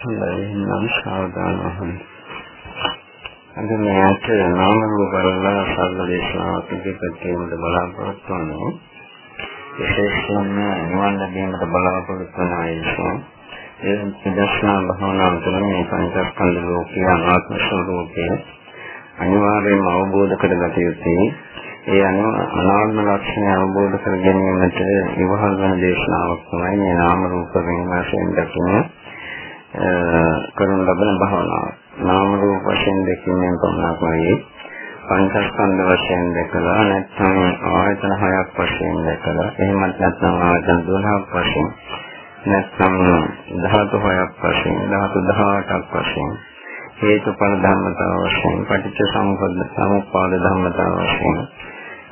එහෙනම් සාවධාන වහන්න. අද මෙයාට නාම රූප බලලා සාධදේශනාවක් ඉදිරිපත් කිරීමට බලාපොරොත්තු වෙනවා. විශේෂයෙන්ම නිවන් ලැබීමට බලාපොරොත්තු වන අය විසින් ඒ විදර්ශනා භාවනාව තුළ මේ පංචස්කන්ධ ලෝකයේ අනාත්ම ස්වરૂපය අනිවාර්යයෙන්ම අවබෝධ කරගත යුතුයි. ඒ අනුව අනාත්ම ලක්ෂණය අවබෝධ කර ගැනීමට ඉවහල් වන දේශනාවක් තමයි මේ නාම රූප වෙනසෙන් දකින කරන ලබන භාවනාව. නාම රූප වශයෙන් දෙකෙන් පමණක් නෙවෙයි පංචස්කන්ධ වශයෙන් දැකලා නැත්නම් ආයතන හයක් වශයෙන් දැකලා එහෙමත් නැත්නම් ආයතන 12ක් වශයෙන් නැත්නම් ධාතු හයක් වශයෙන් ධාතු 18ක් වශයෙන් හේතුඵල ධර්මතාව වශයෙන් පටිච්ච සමුප්පාද සමුප්පාද ධර්මතාව වශයෙන්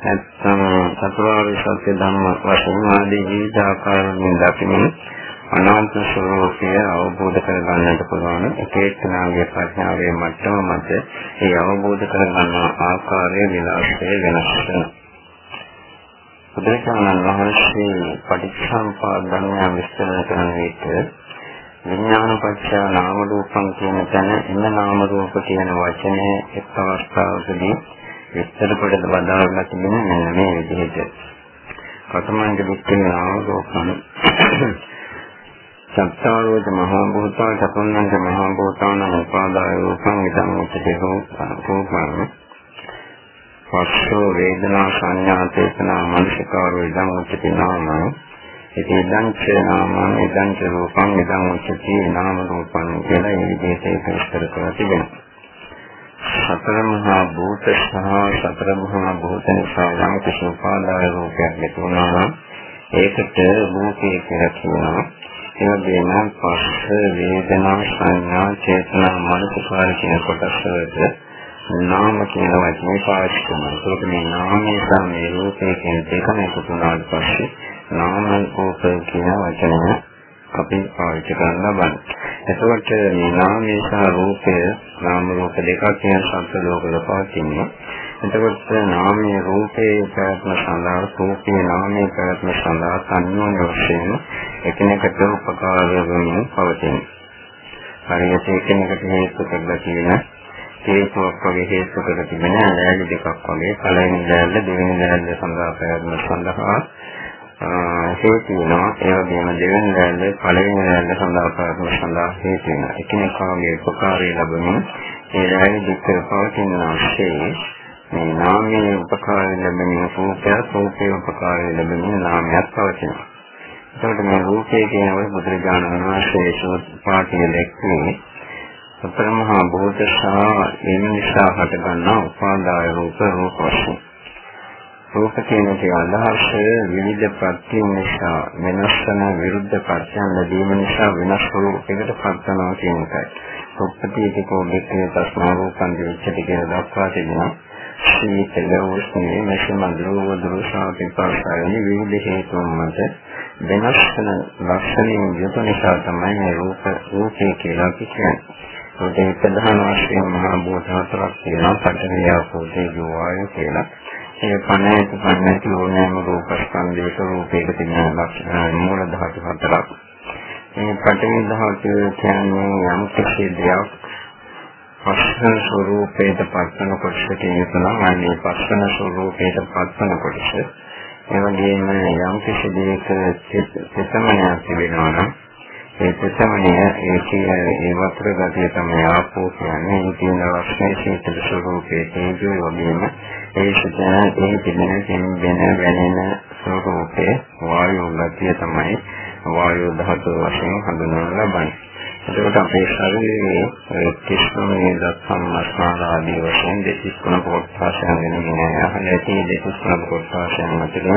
නැත්නම් චතුරාර්ය සත්‍ය ධර්ම වශයෙන් ආදී විවිධ ආකාරයෙන් දකිමින් අනාත්ම ස්වરૂපය අවබෝධ කරගන්නට පුළුවන් එක එක්කනාගේ ප්‍රඥාවේ මට්ටම මත ඒ අවබෝධ කරගන්න ආකාරය විලාසය වෙනස් වෙනවා. බුදුරජාණන් වහන්සේ පටිච්චසමුප්පාද ධර්මයන් විස්තර කරන විට විඥාන පත්‍ය නාම රූපං කියන තැන එන නාම රූප කියන වචනේ එක් අවස්ථාවකදී විස්තර කොට බදාගෙන තිබෙන මෙන්න මේ විදිහට. කතමංග විස්තර නාම රූපං සත්තාරෝච මහා භූතා චතුන්නංච මහා භූතාන උපාදාය රූපං ඉදං උච්චේ රූපං පස්සෝ වේදනා සංඥා චේතනා මනසිකාරෝ ඉදං උච්චේ නාමං. ඉති ඉදං ච නාමං ඉදං ච රූපං ඉදං උච්චේ නාම රූපං කියලා මේ විදිහට විස්තර කරලා තිබෙනවා. සතර මහා භූත සහ සතර මහා භූත නිසා යම් කිසි උපාදාය රූපයක් ඇති වුණා නම් ඒකට රූපේ කියලා කියනවා. ඒ වගේම පස්ස වේදනා සංඥා චේතනා මනසකාර කියන කොටස් වලට නාම කියන වචනේ පාවිච්චි කරනවා. ඒක මේ නාමය සහ මේ රූපය කියන දෙකම එකතු වුණාට පස්සේ නාම රූප කියන වචනය අපි පාවිච්චි කරන්න ලබන්නේ. එතකොට මේ නාමය සහ රූපය නාම රූප දෙකක් කියන සත්‍ය ලෝකවල පවතින්නේ. එතකොට නාමයේ රූපේ ප්‍රයත්න සඳහා රූපේ නාමයේ ප්‍රයත්න සඳහා සංයෝග වශයෙන් එකිනෙකට උපකාර වෙමින් පවතින. හරියට එකිනෙකට හේතු කරලා තියෙන හේතුවක් වගේ හේතු කරලා තිබෙන ලෑලි දෙකක් වගේ පළවෙනි ලෑල්ල දෙවෙනි ලෑල්ල සඳහා ප්‍රයත්න සඳහා හේතු වෙනවා ඒ වගේම දෙවෙනි ලෑල්ල පළවෙනි ලෑල්ල සඳහා ප්‍රයත්න සඳහා හේතු වෙනවා එකිනෙකාගේ උපකාරය ලැබෙමින් ඒ ලෑලි දෙක පවතින ආශ්‍රයේ මේ නාමයේ උපකාරය ලැබෙන රූපය රූපයේ උපකාරය ලැබෙන නාමයක් පවතිනවා. එතකොට මේ රූපය කියනකොට බුදුරජාණන් වහන්සේ ශෝත් පාඨය දැක්වේ සතර මහා භූත සහ ඒ නිසා හටගන්නා උපාදාය රූප රූප වශයෙන්. රූප කියන එක අදහස විවිධ ප්‍රත්‍ය නිසා වෙනස් වන විරුද්ධ ප්‍රත්‍යයන් ලැබීම නිසා වෙනස් රූපයකට පත්වනවා කියන එකයි. උප්පතියකෝ දෙකේ තස්මා රූපං දිවිච්ඡති කියලා දක්වා තිබෙනවා. සීතල උෂ්ණයේ මැෂමඳුරු වදුරු සාපේක්ෂයෙන් විවිධ හේතුන් මත වෙනස් වන ලක්ෂණින් යුතු නිසා තමයි මේ රූප රූපේ කියලා කියන්නේ. ඒකේ ප්‍රධාන වශයෙන් මහා භූත හතරක් තියෙනවා පඨවිය පොතේ වායු කියලා. ඒ පණේත පණේති ඕනෑම රූපස්කන්ධයක රූපයක තියෙන ලක්ෂණ මූල ධාතු හතරක්. මේ පඨවි ධාතු කියන්නේ යම් කිසි දෙයක් පස්සන ස්වરૂපයට පස්සන කොටසට යොදනවා අනේ පස්සන ස්වરૂපයට පස්සන කොටස ඒ වගේම යම් කිසි දෙයක චේතනයක් තිබෙනවා නම් ඒ චේතනය ඒ කියන ඒ වතර ගතිය තමයි ආපෝ කියන්නේ. ඒ කියන ලක්ෂණ ශීතල ස්වરૂපයේ තේජෝ වගේම ඒ සිතන ඒ තිබෙන කෙනෙන වෙනෙන ස්වરૂපයේ වායු ගතිය තමයි වායු ධාතු වශයෙන් හඳුන්වන ලබන්නේ. එතකොට අපේ ශරීරයේ කිස්මේ දස්සම්මස්මාන ආදී වශයෙන් දෙතිස් කුණ කොටසයන් වෙනගෙන අහල ඇති දෙතිස් කුණ කොටසයන් අතර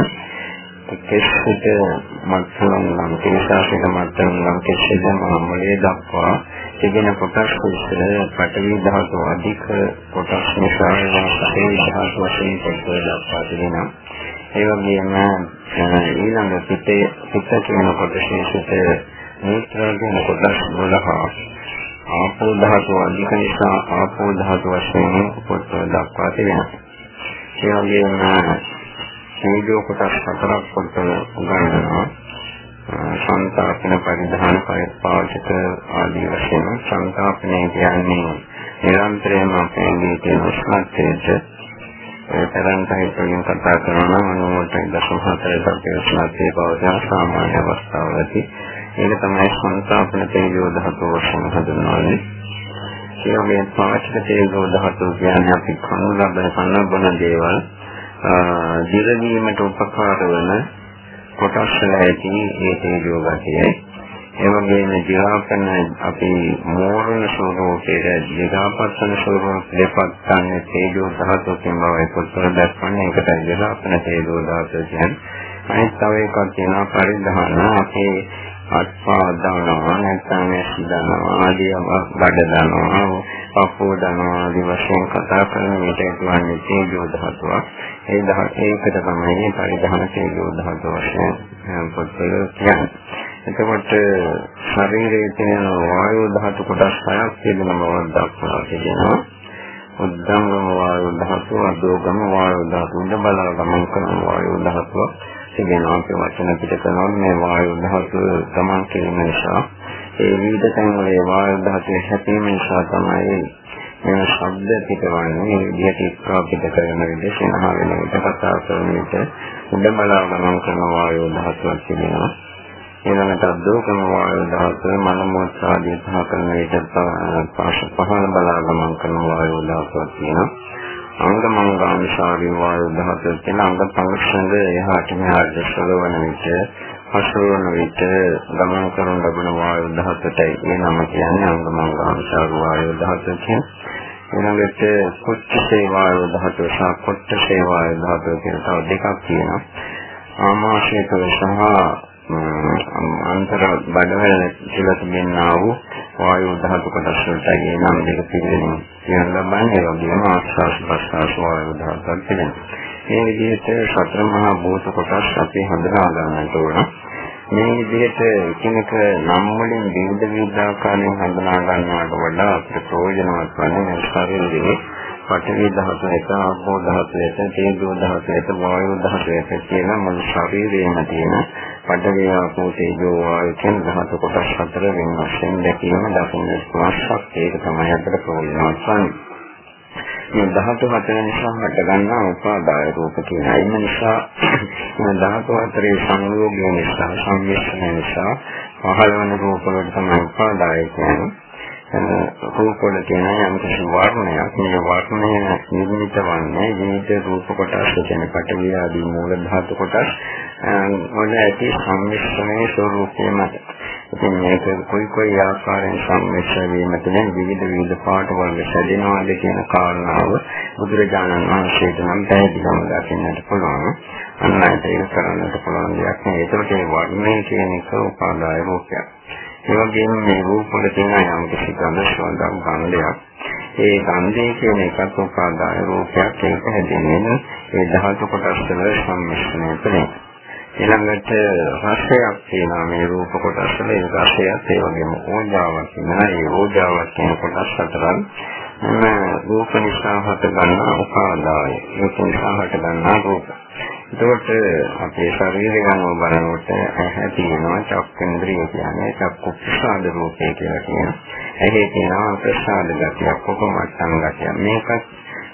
කෙස්සිට මත්සලම් නම් කේශාසික මත්සලම් නම් කෙස්සිට මොලේ දක්වා තිබෙන කොටස් කුසල පටවි ධාතු අධික කොටස් නිසා ඒ ධාතු වශයෙන් කොටස් දක්වා තිබෙනවා. ඒ වගේම ඊළඟ පිටේ පිට කියන කොටසේ සිට නේත්‍රාගෙන කොටස් 12 ආපෝ ධාතු අධික නිසා ආපෝ ධාතු වශයෙන් පොත් දක්වා තිබෙනවා. ඒ වගේම සීජෝ කොටස් හතරක් පොත් උගන්වනවා. සංතාපන පරිධාන පරිපාලක ආදී වශයෙන් සංතාපනය කියන්නේ නිරන්තරයෙන්ම අපේ ජීවිතයේ උෂ්ණත්වයට ඒ තරන්ට හිතමින් කතා කරනවා නම් 90.4 දක්වා උෂ්ණත්වයේ බව සාමාන්‍ය අවස්ථාවලදී ඒක තමයි සංතාපන තේජෝ ධාතුව වශයෙන් හඳුන්වන්නේ. ඒ වගේම පාචක තේජෝ ධාතුව කියන්නේ අපි කනු ලබන කන බොන දේවල් දිරවීමට උපකාර වන කොටස් වල ඇති ඒ තේජෝ ගතියයි. ඒ වගේම ජීවාපන අපි මෝරණ ස්වરૂපයේ ජීවාපත්තන ස්වરૂප දෙපත් ගන්න තේජෝ ධාතුවකින් බවයි පොතල දක්වන්නේ ඒකට ජීවාපන තේජෝ ධාතුව කියන්නේ. අනිත් තව එකක් තියෙනවා පරිධාන අපේ අත්පා දානවා නැත්නම් සිදනවා ආදී බඩ දානවා පපුව දානවා ආදී වශයෙන් කතා කරන විට කියන්නේ තේජෝ ධාතුව. ඒ දහ ඒකට තමයි පරිධාන තේජෝ ධාතුව වශයෙන් පොතේ කියන්නේ. එතකොට ශරීරයේ තියෙන වායු ධාතු කොටස් හයක් තියෙන බව දක්වලා තියෙනවා. උද්දංගම වායු ධාතුව, අදෝගම වායු ධාතුව, උඩ බලා ගමන් කරන වායු ධාතුව තිබෙනවා අපි වචන පිට කරනවා මේ වායු ධාතුව ගමන් කිරීම නිසා. ඒ විවිධ තැන්වල වායු ධාතුවේ හැපීම නිසා තමයි මේ ශබ්ද පිටවන්නේ මේ විදිහට එක්කා පිට කරන විදිහ සිනහ වෙන විදිහ කතා කරන විදිහ උඩ බලා ගමන් කරන වායු ධාතුවක් තිබෙනවා. ඊළඟට අද්දෝකම වායු ධාතුව මනමෝත් ආදී සහ කරන විදිහ පහළ බලා ගමන් කරන වායු ධාතුවක් තියෙනවා. අංගමංගානුසාරී වායු ධාතුව කියන අංග පංක්ෂණය එහාට මෙහාට සලවන විට හසුරවන විට ගමන් කරන ලබන වායු ධාතුවටයි මේ නම කියන්නේ අංගමංගානුසාරී වායු ධාතුව කියන්නේ ඊළඟට කුච්චේ වායු ධාතුව සහ කොට්ටේ වායු ධාතුව කියන තව දෙකක් තියෙනවා. ආමාශයක සහ අන්තර බඩවැල කියලා තිබෙනා වූ වායු ධාතු කොටස් වලට ඒ නම් දෙක පිළිගන්න කියන ලබන්නේ ඒ වගේම ආස්වාස් ප්‍රස්වාස් වායු ධාතුත් තිබෙනවා. මේ විදිහට සතර මහා භූත කොටස් අපි හඳුනා ගන්නට ඕන. මේ විදිහට එකිනෙක නම් වලින් විවිධ විවිධ ආකාරයෙන් හඳුනා ගන්නවට වඩා අපිට ප්‍රයෝජනවත් වන්නේ ශරීරයේ පඨවි ධාතුවේත ආපෝ ධාතුවේත තේජෝ ධාතුවේත වායු ධාතුවේත කියන මුළු ශරීරයේම තියෙන පඨවි ආපෝ තේජෝ වායු කියන ධාතු කොටස් හතර වෙන වශයෙන් දැකීම දකින්න පුළුවන් ඒක තමයි අපිට ප්‍රයෝජනවත් වන්නේ. මේ ධාතු හතර නිසා හට ගන්නා උපාදාය රූප කියන අයිම නිසා මේ ධාතු හතරේ සංයෝගය නිසා සම්මිශ්‍රණය නිසා පහළ වෙන රූප වලට තමයි උපාදාය කියන්නේ. රූප වල තියෙන යම් කිසි වර්ණයක් මේ වර්ණය නිර්මිත වන්නේ විවිධ රූප කොටස් කියන පටවිය ආදී මූල ධාතු කොටස් වල ඇති සම්මිශ්‍රණයේ ස්වરૂපය මත. ඉතින් මේක කොයි කොයි ආකාරයෙන් සම්මිශ්‍ර වීම තුළින් විවිධ විවිධ පාට වල සැදෙනවාද කියන කාරණාව බුදුරජාණන් වහන්සේට නම් පැහැදිලිවම දකින්නට පුළුවන්. අන්න ඒක කරන්නට පුළුවන් දෙයක් නෙවෙයි. ඒකට මේ වර්ණය කියන එක උපාදාය රූපයක්. ඒ වගේම මේ රූප වල තියෙන යම් කිසි ගඳ සුවඳක් ගන්ධයක්. ඒ ගන්ධය කියන එකත් උපාදාය රූපයක් ඒක හැදෙන්නේ ඒ ධාතු කොටස් වල සම්මිශ්‍රණය තුළින් ඊළඟට රසයක් තියෙනවා මේ රූප කොටස් වල. ඒ රසයත් ඒ වගේම ඕජාවක් තියෙනවා. ඒ ඕජාවක් කියන කොටස් හතරක් රූප නිසා හට ගන්නා උපාදාය රූප නිසා හට ගන්නා රූප. එතකොට අපේ ශරීරය ගන්නව බලනකොට ඇහැ තියෙනවා චක්කේන්ද්‍රිය කියන්නේ චක්කු ප්‍රසාද රූපේ කියලා කියනවා. ඇහි තියෙනවා ප්‍රසාද ගතියක් කොකමත්තන් ගතියක්. මේකත්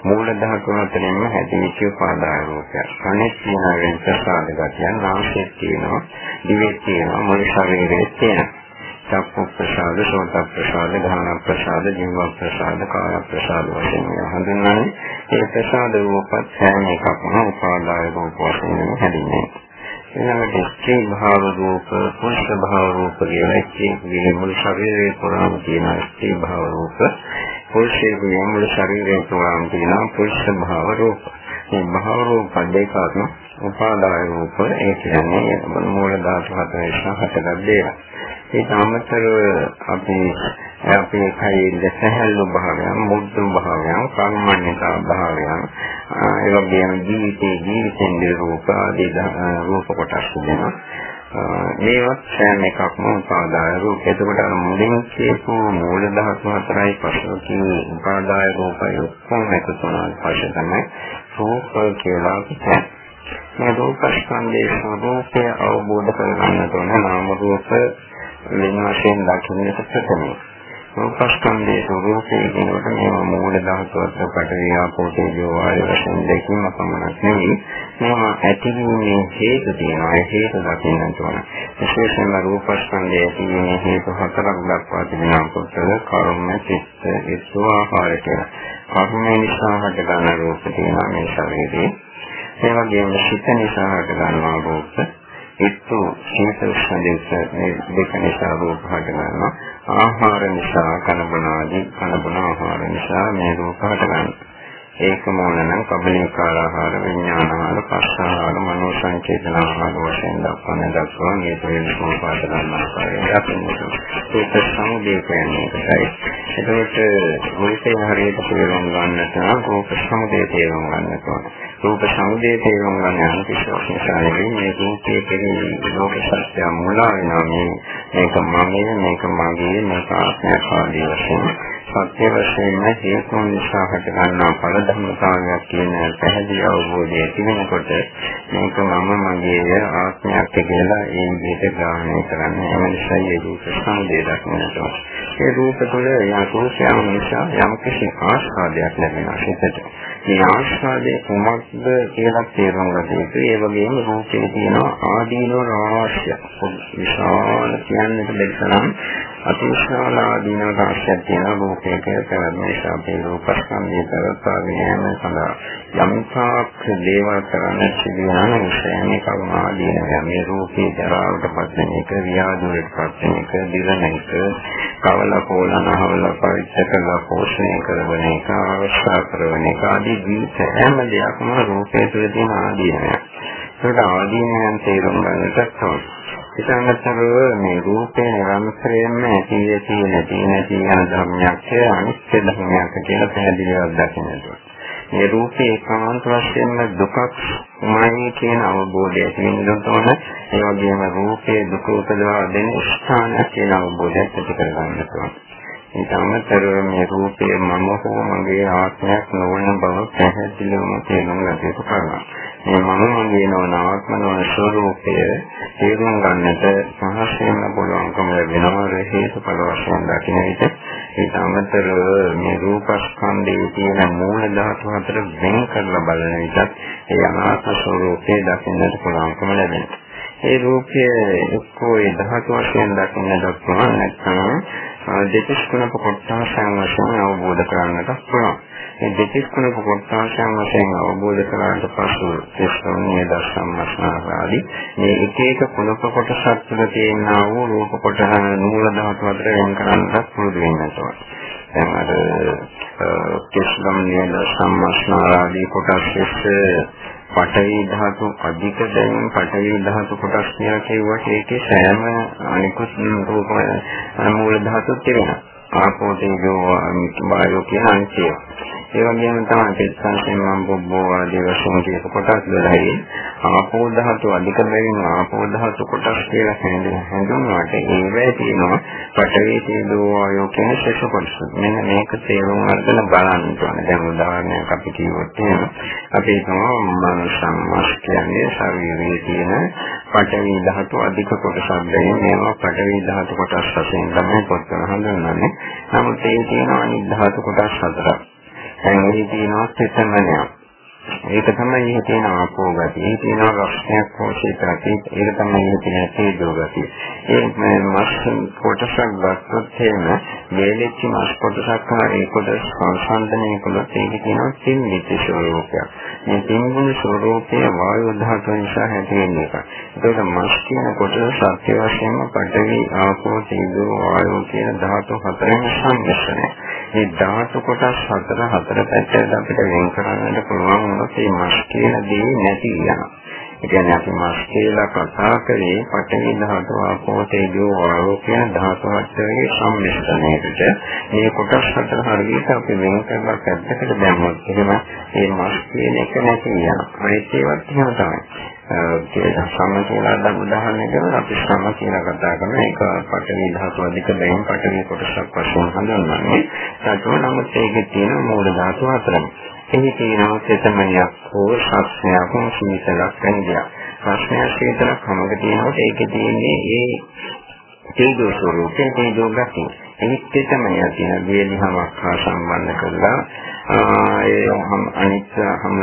මූල ධාතු අතරින්ම හැදිච්ච උපාදාය රූපයක්. කනේ තියෙන ප්‍රසාද ගතියක් නාසයේ තියෙනවා, දිවේ තියෙනවා, මුළු ශරීරයේ තියෙනවා. චක්කු ප්‍රසාද, සෝත ප්‍රසාද, ධාන ප්‍රසාද, ජීව ප්‍රසාද, කාය ප්‍රසාද වශයෙන් හඳුන්වන්නේ. ඒ ප්‍රසාද රූපත් හැම එකක්ම උපාදාය රූප වශයෙන් හැදින්නේ. ඊළඟට ස්ත්‍රී භාව රූප, පුරුෂ භාව රූප කියලා එකේ මුළු ශරීරයේ පුරාම තියෙන ස්ත්‍රී භාව රූප, පුරුෂයේ මුළු ශරීරයේ පුරාම තියෙන පුරුෂ භාව රූප. මේ භාව රූප දෙකක්ම උපාදාය රූප ඒ කියන්නේ මූල ධාතු හතරේ සහගත දේවල්. ඒක අමතරව අපි අපේ කයේ සහැල්ලු භාවයන්, මුද්දු භාවයන්, කර්මන්‍යතා භාවයන්, ඒ වගේම ජීවිතේ ජීවිතෙන් රූප ආදී රූප කොටස් තිබෙනවා. මේවත් සෑම එකක්ම උපාදාය රූප. එතකොට අර මුලින් කියපු මූල ධාතු හතරයි පස්ව කියන උපාදාය රූපය ඔක්කොම එකතු වුණාට පස්සේ තමයි රූප කියලා කියන්නේ. මේ රූපස්කන්ධයේ ස්වરૂපය අවබෝධ කරගන්නට ඕන නාම රූප වෙන වශයෙන් දකින්නට ප්‍රථමයි. රූපස්කන්ධයේ ස්වરૂපය කියනකොට මේ මූල ධාතුවත් පටවිය ආපෝ තේජෝ වායු වශයෙන් දෙකම පමණක් නෙවෙයි. මේවා ඇතිවීමේ හේතු තියෙනවා. ඒ හේතු දකින්නට ඕන විශේෂයෙන්ම රූපස්කන්ධයේ ඇතිවීමේ හේතු හතරක් දක්වා තිබෙනවා. කුසල කර්ම චිත්ත ඒසු ආහාර කියලා. කර්ම නිසා හටගන්න රූප තියෙනවා මේ ශරීරේ ඒ වගේම චිත්ත නිසා හටගන්නා රූප. ඒතු සීතල ස්කන්ධයේ දෙක නිසා රූප හටගන්නවා. ආහාර නිසා කනබන ආදී කනබන ආහාර නිසා මේ රූප හටගන්නවා. ඒක මොනනම් කබලිකාර ආහාර විඥානාහාර පස්සාහාර මනෝ සංචේතන ආහාර වශයෙන් දක්වන දක්වා මේ දෙවෙනි සෝපාද ගන්න ආකාරය දක්වනවා. ඒක සමුදේ කියන්නේ ඒකයි එතකොට රූපේ හරියට තේරුම් ගන්නට නම් රූප සමුදේ තේරුම් ගන්නට ඕන. රූප සමුදේ තේරුම් ගන්න යන කිසිවක් නිසා නෙවෙයි මේ රූපයේ කෙරෙහි ලෝක සත්‍ය මුලා වෙනවා. මේ මේක මගේ මේක මගේ මේක ආත්මයක් ආදී වශයෙන්. සත්‍ය වශයෙන්ම හේතුන් නිසා හටගන්නා ඵල ධර්මතාවයක් කියන පැහැදිලි අවබෝධය තිබෙනකොට මේක මම මගේ ආත්මයක් කියලා ඒ විදිහට ග්‍රහණය කරන්නේ. එම නිසා ඒ රූප සංදේ දක්වනට. ඒ රූප තුළ යකෝෂයන් නිසා යම් කිසි ආස්වාදයක් ලැබෙනවා. හිතට මේ ආස්වාදයේ කුමක්ද කියලා තේරුම් ගත යුතුයි. ඒ වගේම රූපේ තියෙන ආදීනෝ රාශිය. විශාල කියන්නට බැරිසනම් අතිශාල ආදීනෝ රාශියක් තියෙන රූපයක පැවැත්ම නිසා අපේ රූපස්කන්ධය පැවැත්වාගෙන යන සඳහා යම්තාක් දේවල් කරන්න සිදුවන නිසා මේ කර්ම ආදීනය මේ රූපේ ජරාවට පත් එක ව්‍යාධියට පත් එක දිරණ එක කවල පොළනහවල පරිච්ඡ කරලා පෝෂණය කරන එක අවශ්‍ය කරන එක ආදී ජීවිත හැම දෙයක්ම රූපය තුළ තියෙන ආදීනයක්. ඒකට ආදීනයන් තේරුම් ගන්නට ඕනේ. ඊටමතරව මේ රූපේ නිරන්තරයෙන්ම ඇති ඇති නැති නැති යන ධර්මයක් අනිත්‍ය ධර්මයක් කියලා පැහැදිලිව දකින්නට මේ රූපේ ඒකාන්ත වශයෙන්ම දුකක් මයි කියන අවබෝධය තියෙන්න ඕන ඒ වගේම රූපේ දුක උපදවා දෙන ස්ථානයක් කියන අවබෝධය ඇති කරගන්න ඕන ඊට අමතරව මේ රූපය මම හෝ මගේ ආත්මයක් නොවන බව පැහැදිලිවම තේරුම් ගත යුතු කරනවා. මේ මම මගේ නොවන ආත්ම නොවන ස්වરૂපය තේරුම් ගන්නට සහස්‍යම පුළුවන්කම ලැබෙනවා හේතුඵල වශයෙන් දකින විට ඊට අමතරව මේ රූපස්කන්ධයේ තියෙන මූල ධාතු හතර වෙන් කරලා බලන විටත් ඒ අනාත්ම ස්වરૂපය දකින්නට පුළුවන්කම ලැබෙනවා. ඒ රූපය එක්කෝ ඒ ධාතු වශයෙන් දකින්නට පුළුවන් නැත්නම් දෙතිස් කුණප කොටසයන් වශයෙන් අවබෝධ කරගන්නට පුළුවන්. මේ දෙතිස් කුණප කොටසයන් වශයෙන් අවබෝධ කරගන්නට පසු තේසෝනිය දසම්මස්නාරාදී මේ එක එක කුණප කොටසක් තුළ තියෙනා වූ රූප කොටස නූල ධාතු අතර වෙන කරන්නට පුරුදු වෙන්න ඕන. දැන් අර තේසෝනිය දසම්මස්නාරාදී කොටස් පඨවි ධාතු අධික දැන් පඨවි ධාතු කොටස් කියලා කියුවට ඒකේ සෑම අනිකුත් රූප මූල ධාතුත් තිබෙනවා. ආපෝ තේජෝ වායෝ කියන අංශය. ඒ වගේම තමයි පිටසන්තෙන් මම බොබ්බෝ ආදී වශයෙන් කියප කොටස් 12යි ආපෝ ධාතු අධික බැවින් ආපෝ ධාතු කොටස් කියලා හඳුන්වනවාට ඒවැය තියෙනවා පඨවි තේජෝ වායෝ කියන ශේෂ කොටස්. මෙන්න මේක තේරුම් අරගෙන බලන්න ඕනේ. දැන් උදාහරණයක් අපි කිව්වොත් එහෙම අපි හිතමු මනසම්මස් කියන්නේ ශරීරයේ තියෙන පඨවි ධාතු අධික කොටසක් බැවින් මේවා පඨවි ධාතු කොටස් වශයෙන් තමයි පොත්වල හඳුන්වන්නේ. නමුත් ඒ තියෙන අනිත් ධාතු කොටස් හතරක්. දැන් එහි තියෙනවා චේතනයක්. ඒක තමයි ඉහි තියෙන ආපෝ ගතිය. ඉහි තියෙන රක්ෂණයක් පෝෂිත ගතිය. ඒක තමයි ඉහි තියෙන තේජෝ ගතිය. ඒ මස් කොටසක් ගත්තොත් එහෙම වේලෙච්ච මස් කොටසක් හරි කොටස් සංසන්දනය කළොත් ඒක කියනවා සිම්මිත ස්වરૂපයක්. මේ සිම්මුණු ස්වરૂපයේ වායු ධාතුව නිසා හැදෙන එක. ඒකට මස් කියන කොටස සත්‍ය වශයෙන්ම පඨවි ආපෝ තේජෝ වායෝ කියන ධාතු හතරෙන් සම්මිශ්‍රණය. මේ ධාතු කොටස් හතර හතර පැත්තට අපිට වෙන් කරන්නට පුළුවන් වුණොත් මේ මස් කියන දේ නැති වෙනවා. ඒ කියන්නේ අපි මස් කියලා කතා කරේ පඨවි ධාතු ආපෝ තේජෝ වායෝ කියන ධාතු හතරේ සම්මිශ්‍රණයකට මේ කොටස් හතර හරියට අපි වෙන් කරලා පැත්තකට දැම්මොත් එහෙම මේ මස් කියන එක නැති වෙනවා. අනිත් ඒවත් එහෙම තමයි. සම කියලා දැන් උදාහරණයක් ගන්න අපි සම කියලා කතා කරන එක පඨවි ධාතු අධික බැවින් පඨවි කොටසක් වශයෙන් හඳුන්වන්නේ. ඒකම නමුත් ඒකේ තියෙන මූල ධාතු හතරයි. එහි තියෙනවා තෙතමනියක් හෝ ශාස්ත්‍රයක් හෝ සීතලක් වැනි දෙයක්. ප්‍රශ්නයක් සීතලක් හැමක තියෙනකොට ඒකේ තියෙන්නේ ඒ තේජෝ ස්වરૂපේ තේජෝ ගති. එනිත් තෙතමනිය තියෙන වේලිහමක් හා සම්බන්ධ කරලා ඒ අනිත් හැම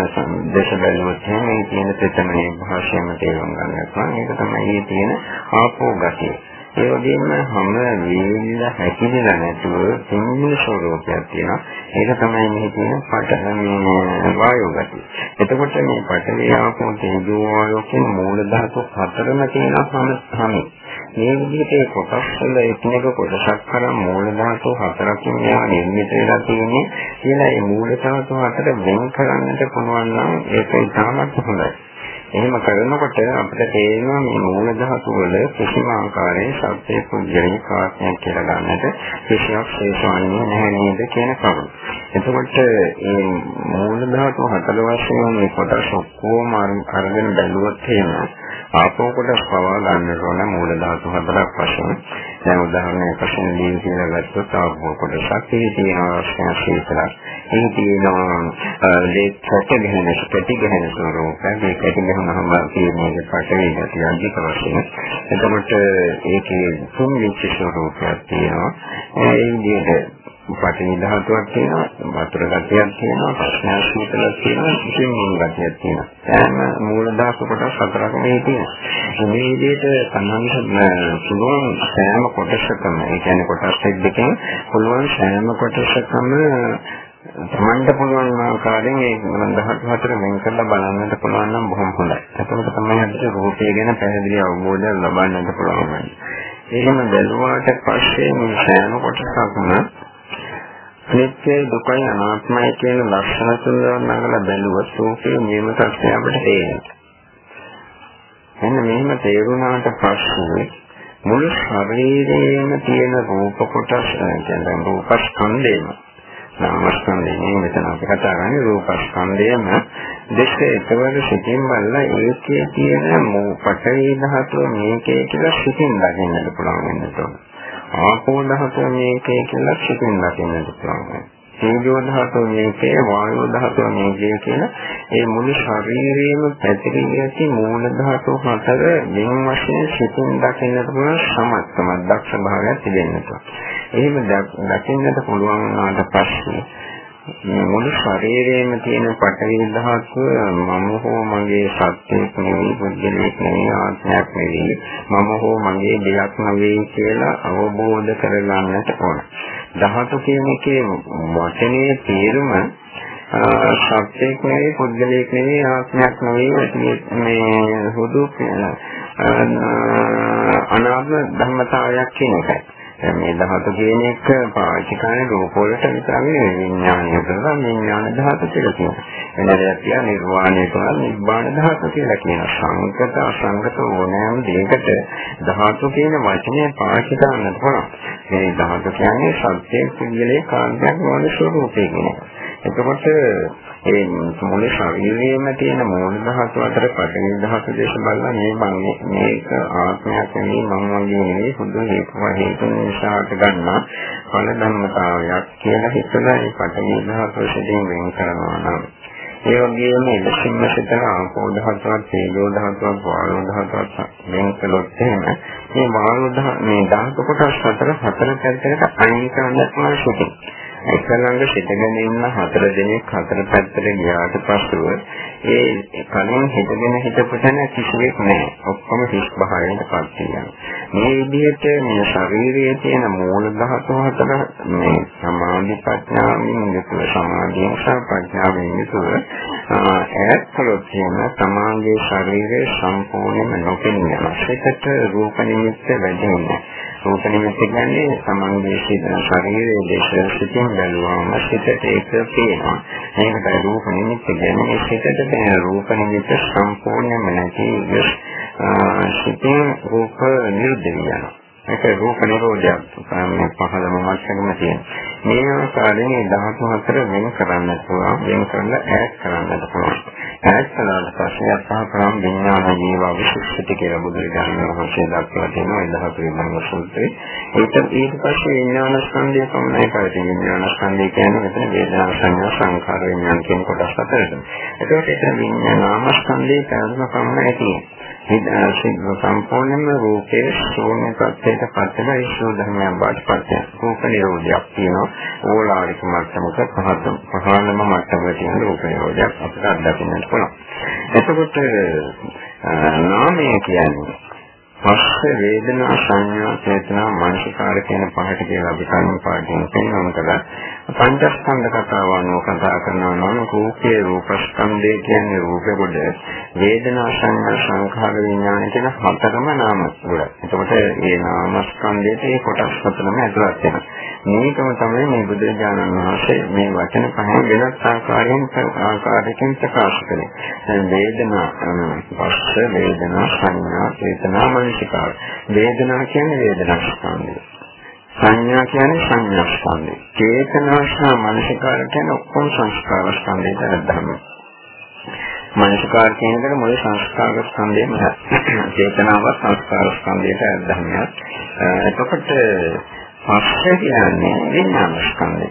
දේශ බැලුවොත් මේ තියෙන තෙතමනිය භාෂාවෙන් තේරුම් ගන්න පුළුවන්. ඒක තමයි මේ තියෙන ආපෝ ගතිය. ඒ වගේම හැම වේලිල හැකිලිලා නැතුව සිංහල ස්වරූපයක් තියෙනවා. ඒක තමයි මේ තියෙන පට වායු ගතිය. එතකොට මේ පඨවි ආපෝ තේජෝ වායෝ කියන මූල ධාතු හතරම තියෙනවා හැම හැම මේ විදිහට ඒ කොටස් වල එකිනෙක කොටසක් කරන් මූල ධාතු හතරකින් මේවා නිර්මිත වෙලා තියෙන්නේ කියලා ඒ මූල ධාතු හතර වෙන් කරන්නට පුළුවන් නම් ඒක ඉතාමත් හොඳයි. එහෙම කරනකොට අපිට තේරෙනවා මේ මූල ධාතු වල කිසිම ආකාරයේ සත්‍ය පුද්ගලික කාර්යයක් කියලා ගන්නට කිසියක් ශේෂවන්නේ නැහැ නේද කියන කරුණ. එතකොට මේ මූල ධාතු හතර වශයෙන් මේ කොටස් ඔක්කොම අරගෙන බැලුවොත් එහෙම ආපෝ කොටස් පවා ගන්න ඕන මූල ධාතු හතරක් වශයෙන්. දැන් උදාහරණයක් වශයෙන් දී කියලා ගත්තොත් ආපෝ කොටසක් ඉහි තියෙන අවශ්‍ය ශීතලක්. ඉහි තියෙනවා ලේ කැටි ගහන කැටි ගහන ස්වරූපයක්. මේ කැටි ගහනහම කියන්නේ පටවි ගැටි අධික වශයෙන්. එතකොට ඒකේ තුන් විචි ස්වරූපයක් තියෙනවා. ඒ විදිහට පටිනි ධාතුවක් තියෙනවා වතුර ගතියක් තියෙනවා ප්‍රශ්න සූත්‍රයක් තියෙනවා ඉතින් මුල් ගතියක් තියෙනවා සෑම මූල ධාතු කොටස් හතරක් මේ තියෙනවා මේ විදිහට සම්බන්ධ පුළුවන් සෑම කොටසකම ඒ කියන්නේ කොටස් දෙකකින් පුළුවන් සෑම කොටසකම තමන්ට පුළුවන් ආකාරයෙන් ඒ ධාතු හතර වෙන් කරලා බලන්නට පුළුවන් නම් බොහොම හොඳයි. එතකොට තමයි අපිට රූපය ගැන පැහැදිලි අවබෝධයක් ලබන්නට පුළුවන්. එහෙම බැලුවාට පස්සේ මේ සෑම කොටසක්ම අනිත්‍යයි දුකයි අනාත්මයි කියන ලක්ෂණ තුන නගලා බැලුවොත් රූපේ නියම තත්ත්වය අපිට තේරෙනවා. එන්න මෙහෙම තේරුණාට පස්සේ මුළු ශරීරයේම තියෙන රූප කොටස් කියන්නේ රූපස්කන්ධයම නාමස්කන්ධය මෙතන අපි කතා කරන්නේ රූපස්කන්ධයම දෙක එකවර සිතින් බලලා ඒකේ තියෙන මෝ පටවි ධාතුව මේකේ කියලා සිතින් දකින්නට පුළුවන් වෙනවා. ආපෝ ධාතුව මේකේ කියලා සිතින් දකින්නට පුළුවන්. තේජෝ ධාතුව මේකේ වායෝ ධාතුව මේකේ කියලා ඒ මුළු ශරීරයේම පැතිරී ඇති මූල ධාතු හතර මෙන් වශයෙන් සිතින් දකින්නට පුළුවන් සමත්කම දක්ෂ භාවයක් තිබෙනවා. එහෙම දකින්නට පුළුවන් වුණාට පස්සේ මුළු ශරීරයේම තියෙන පටවි ධාතුව මම හෝ මගේ සත්‍යයක් නෙවෙයි පුද්ගලයෙක් නෙවෙයි ආත්මයක් නෙවෙයි මම හෝ මගේ දෙයක් නෙවෙයි කියලා අවබෝධ කරගන්නට ඕන. ධාතු කියන එකේ වචනේ තේරුම සත්‍යයක් නෙවෙයි පුද්ගලයෙක් නෙවෙයි ආත්මයක් නෙවෙයි මේ හුදු අනාත්ම ධර්මතාවයක් කියන එකයි. මේ ධාතු කියන එක පාවිච්චි කරන රූප වලට විතරනේ විඥානය කරලා විඥාන ධාතු කියලා කියනවා. එනදයක් කියන නිර්වාණය කරලා නිබ්බාන ධාතු කියලා කියනවා. සංකත අසංකත ඕනෑම දෙයකට ධාතු කියන වචනය පාවිච්චි කරන්න පුළුවන්. මේ ධාතු කියන්නේ සත්‍යයේ පිළිලේ කාන්තයක් වන ස්වરૂපේ කියන එක. එතකොට ඒ මුළු ශරීරයේම තියෙන මූල ධාතු අතර පඩවි ධාතු දේශ බලලා මේ මම මේක ආත්මයක් නෙවෙයි මම වගේ නෙවෙයි පොදු හේතුව හේතු නිසාට ගන්න ඵල ධර්මතාවයක් කියලා හිතලා ඒ පඩවි ධාතු වශයෙන් වෙන් කරනවා නම්. ඒ වගේම ඉලක්කම සිතන ආපෝ ධාතුවක් තේජෝ ධාතුවක් වායෝ ධාතුවක් වෙන් කළොත් එහෙම මේ වායෝ මේ ධාතු කොටස් හතර හතර පැත්තකට අයින් කරන්න පුළුවන්. එක ළඟ සිටගෙන ඉන්න හතර දෙනෙක් හතර පැත්තට ගියාට පස්සෙව ඒ කලින් හිටගෙන හිටපු තැන කිසිවෙක් නැහැ. ඔක්කොම හිස් භාවයට පත් වෙනවා. මේ විදිහට මේ ශරීරයේ තියෙන මූල ධාතු හතර මේ සමාධි ප්‍රඥාවෙන් යුතුව සමාධියෙන් සහ ප්‍රඥාවෙන් යුතුව ඈත් කළොත් කියන සමාගයේ ශරීරයේ සම්පූර්ණයෙන්ම නොපෙනෙන සිතට රූප නිමිත්ත වැඩෙන්නේ. රූප නිමිත්ත කියන්නේ සමන්ගේ ශරීරයේ දේශ සිතින් බැලුවාම සිතට ඒක පේනවා. මේකට රූප නිමිත්ත කියන්නේ සිතට දැනෙන රූප නිමිත්ත සම්පූර්ණයෙන්ම නැති සිතින් රූප නිරුද්ධ වෙනවා. ඒක රූප නිරෝධයක් මේ පහළම මට්ටමම තියෙන. මේ ආකාරයෙන් ධාතු හතර වෙන කරන්නත් පුළුවන් වෙන කරලා ඈඩ් කරන්නත් පුළුවන්. ඈත් කළාට පස්සේ අත්හපරම් විඥාන ජීව විශේෂිත කියලා බුදුරජාණන් වහන්සේ දක්වලා තියෙනවා ඒ දහතු විඥාන සූත්‍රයේ. ඒක ඊට පස්සේ විඥාන ස්කන්ධය පමණයි පවතින. විඥාන ස්කන්ධය කියන්නේ මෙතන වේදනා සංඥා සංඛාර විඥාන කියන කොටස් හතරට. ඒකට ඒක විඥාන නාම ස්කන්ධයේ පැවැත්ම පමණයි තියෙන්නේ. සම්පූර්ණයෙන්ම රූපයේ ශූන්‍ය ප්‍රත්‍යයට පත්වන ඉස්සෝ ධර්මයන් බවට පත්ය. රූප නිරෝධයක් තියෙනවා. ඕලාරික මට්ටමක පහත පහළම මට්ටමක තියෙන රූප නිරෝධයක් අපිට අත්දකින්නට පුළුවන්. එතකොට නාමය කියන්නේ පස්ස වේදනා සංඥා චේතනා මානසිකාර කියන පහට කියලා අපි කලින් පාඩම් පෙන්වන්න කළා. පංචස්කන්ධ කතාව අනුව කතා කරනවා නම් රූපේ රූපස්කන්ධය කියන්නේ රූප කොට වේදනා සංඥා සංඛාර විඥාන කියන හතරම නාම ගොඩ. එතකොට මේ නාමස්කන්ධයේ මේ කොටස් හතරම ඇතුළත් වෙනවා. මේකම තමයි මේ බුදුරජාණන් වහන්සේ මේ වචන පහෙන් වෙනස් ආකාරයෙන් ආකාරයකින් ප්‍රකාශ කළේ. දැන් වේදනා පස්ස වේදනා සංඥා චේතනා මානසිකාර. වේදනා කියන්නේ වේදනා ස්කන්ධය. සංඥා කියන්නේ සංඥා ස්කන්ධය. චේතනා සහ මානසිකාර කියන්නේ ඔක්කොම සංස්කාර ස්කන්ධයට අදාළම. මානසිකාර කියන එකට මුල සංස්කාර ස්කන්ධයම චේතනාව සංස්කාර ස්කන්ධයට අදාළම. එතකොට පස්සේ කියන්නේ විඥාන ස්කන්ධය.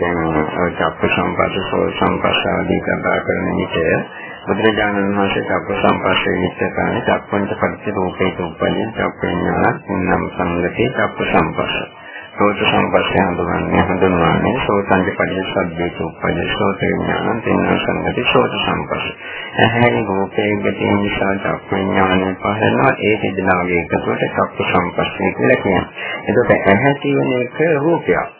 දැන් ඔය චක්ක සම්පස්සෝ සම්පස්සාදී කතා කරන විට බුදුරජාණන් වහන්සේ චක්ක සම්පස්සේ විස්තරන්නේ චක්කන්ත පරිච්ඡ රූපේ උප්පන්නේ චක්ක විඥාන නම් සංගතේ චක්ක සම්පස්ස. සෝත සම්පස්සේ හඳුනන්නේ හඳුනන්නේ සෝතංජ පරිච්ඡද්දේ උප්පන්නේ සෝත විඥාන තේන සංගතේ සෝත සම්පස්ස. ඇහැරි රූපේ ගැටීම නිසා චක්ක විඥානය පහළනවා ඒ දෙදෙනාගේ එකතුවට චක්ක සම්පස්සේ කියලා කියනවා. එතකොට ඇහැ කියන එක රූපයක්.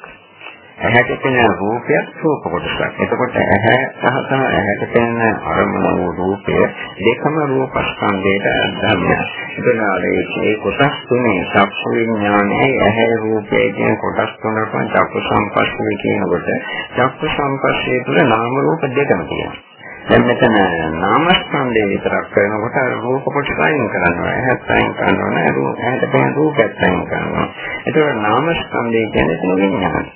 ඇහැට පෙනෙන රූපයක් රූප කොටසක්. එතකොට ඇහැ සහ තම ඇහැට පෙනෙන අරමුණු වූ රූපය දෙකම රූපස්කන්ධයට ධර්මයක්. එතකොට මේ කොටස් තුනේ චක්ෂු විඥානයේ ඇහැ රූපය කියන කොටස් තුනක් චක්කු සංපස්සේ කියනකොට චක්කු සංපස්සේ තුළ නාම රූප දෙකම තියෙනවා. දැන් මෙතන නාමස්කන්ධය විතරක් කරනකොට රූප කොටස අයින් කරනවා. ඇහත් අයින් කරනවා නේද? ඇහැට පෙනෙන රූපයත් අයින් කරනවා. ඒතකොට නාමස්කන්ධය කියන්නේ විඥානය.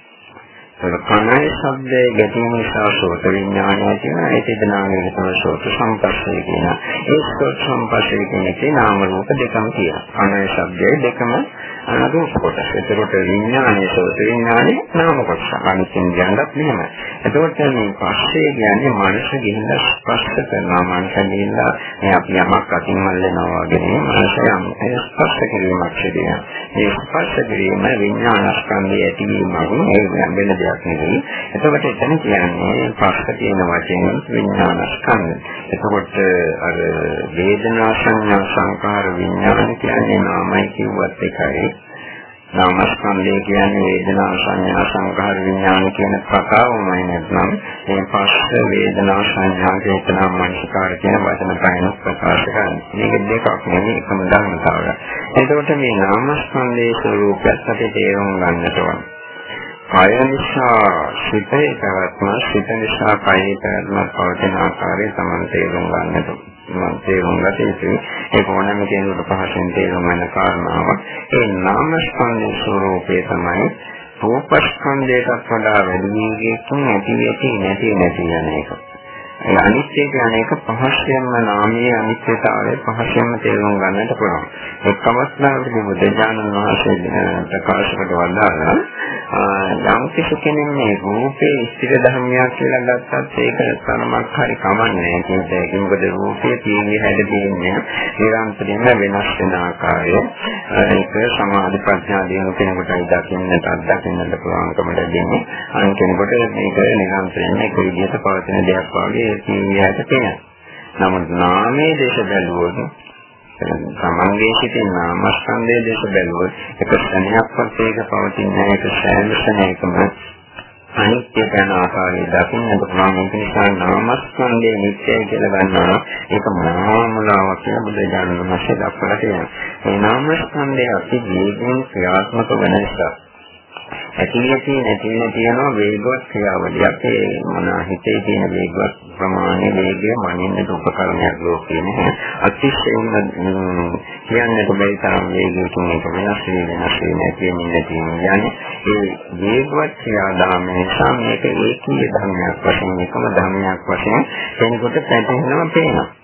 ඒක කනයි ශබ්දයේ ගැටීම නිසා සෝත විඥානය කියන ඒ තිදෙනාගේ තමයි සෝත සංපස්සේ කියන. ඒ සෝත සංපස්සේ කියන්නේ නාම රූප දෙකම තියෙනවා. කනයි ශබ්දයේ දෙකම රූප කොටස. ඒකට විඥානයේ සෝත විඥානේ නාම කොටස. අනිත් ඉන්ද්‍රයන්වත් මෙහෙමයි. එතකොට මේ පස්සේ කියන්නේ මනස ගිහිල්ලා ස්පර්ශ කරනවා. මනස ගිහිල්ලා මේ අපි යමක් අතින් මල්ලනවා වගේ මනස යම් ස්පර්ශ කිරීමක් සිදුවෙනවා. මේ ස්පර්ශ කිරීම විඥාන ස්කන්ධය ඇතිවීමක් ඒ වෙන දෙයක් දෙයක් නෙවෙයි. එතකොට එතන කියන්නේ පස්ස තියෙන වචනේ විඥාන ස්කන්ධ. එතකොට අර වේදනා සංඥා සංකාර විඥාන කියන්නේ නාමයි කිව්වත් එකයි. නාමස්කන්ධය කියන්නේ වේදනා සංඥා සංකාර විඥාන කියන කතාවමයි නැත්නම් මේ පස්ස වේදනා සංඥා චේතනා මනස්කාර කියන වචන පහෙන් ප්‍රකාශ කරන්නේ. මේක දෙකක් නෙවෙයි එකම ධර්මතාවය. එතකොට මේ නාමස්කන්ධයේ ස්වરૂපයත් අපි තේරුම් ගන්නට ඕනේ. කය නිසා සිතේ පැවැත්ම සිත නිසා කයේ පැවැත්ම පවතින ආකාරය තමයි තේරුම් ගන්නට මම තේරුම් ගත යුතුයි. ඒක ඕනෑම කෙනෙකුට පහසෙන් තේරුම් ගන්න කාරණාවක්. ඒ නාම ස්කන්ධ ස්වરૂපය තමයි රූපස්කන්ධයටත් වඩා වැඩි වේගයකින් ඇති ඇති නැති නැති යන එක. ඒ අනිත්‍ය කියන එක පහස්යෙන්ම නාමයේ අනිත්‍යතාවය පහස්යෙන්ම තේරුම් ගන්නට පුළුවන්. එක් අවස්ථාවකදී බුදුජානක මහසෙයි ප්‍රකාශ කොට වදාළා යම් කිසි කෙනෙක් මේ රූපේ ස්ථිර ධර්මයක් කියලා ගත්තත් ඒක තරමක් හරි කමන්නේ නැහැ. ඒකෙන් මොකද රූපේ තියෙන්නේ හැදෙන්නේ නිරන්තරයෙන්ම වෙනස් වෙන ආකාරය. ඒක සමාධි ප්‍රඥා දිනු කෙනෙකුට දකින්නට අත්දකින්නට පුළුවන්කම ලැබෙන්නේ. අනිත් කෙනෙකුට මේක නිරන්තරයෙන්ම එක විදිහට පවතින දෙයක් වගේ කීයට පේනවා. නමුත් නාමයේ දේශ බැලුවොත් සමංගයේ සිටින නාමස්කන්ධයේ දේශ බැලුවොත් එක ස්නේහක්වත් ඒක පවතින්නේ ඒක සෑම ස්නේහකම අනිත්‍ය යන ආකාරය දකින්නට පුළුවන් ඒක නිසා නාමස්කන්ධයේ නිත්‍යයි කියලා ගන්නවා. ඒක නාමලාවක් කියලා බුදුරජාණන් වහන්සේ දක්වලා තියෙනවා. මේ නාමස්කන්ධය අපි ජීවිතේ ක්‍රියාත්මක වෙන නිසා ඇතිලේ නැති තියෙනවා වේගවත් ක්‍රියාවලියක්. ඒ මොන හිතේ තියෙන වේගවත් ප්‍රමාණය වේගය මනින්නට උපකරණයක් ලෝකේ නැහැ. අතිශයින්ම කියන්නට බැරි තරම් වේගයකින් ඒක වෙනස් වෙන වෙනස් වෙන නැතිවෙමින් නැතිවෙමින් යන්නේ. ඒ වේගවත් ක්‍රියාදාම නිසා මේක ඒකීය ධර්මයක් වශයෙන් එකම ධර්මයක් වශයෙන් කෙනෙකුට පැටහෙනවා පේනවා.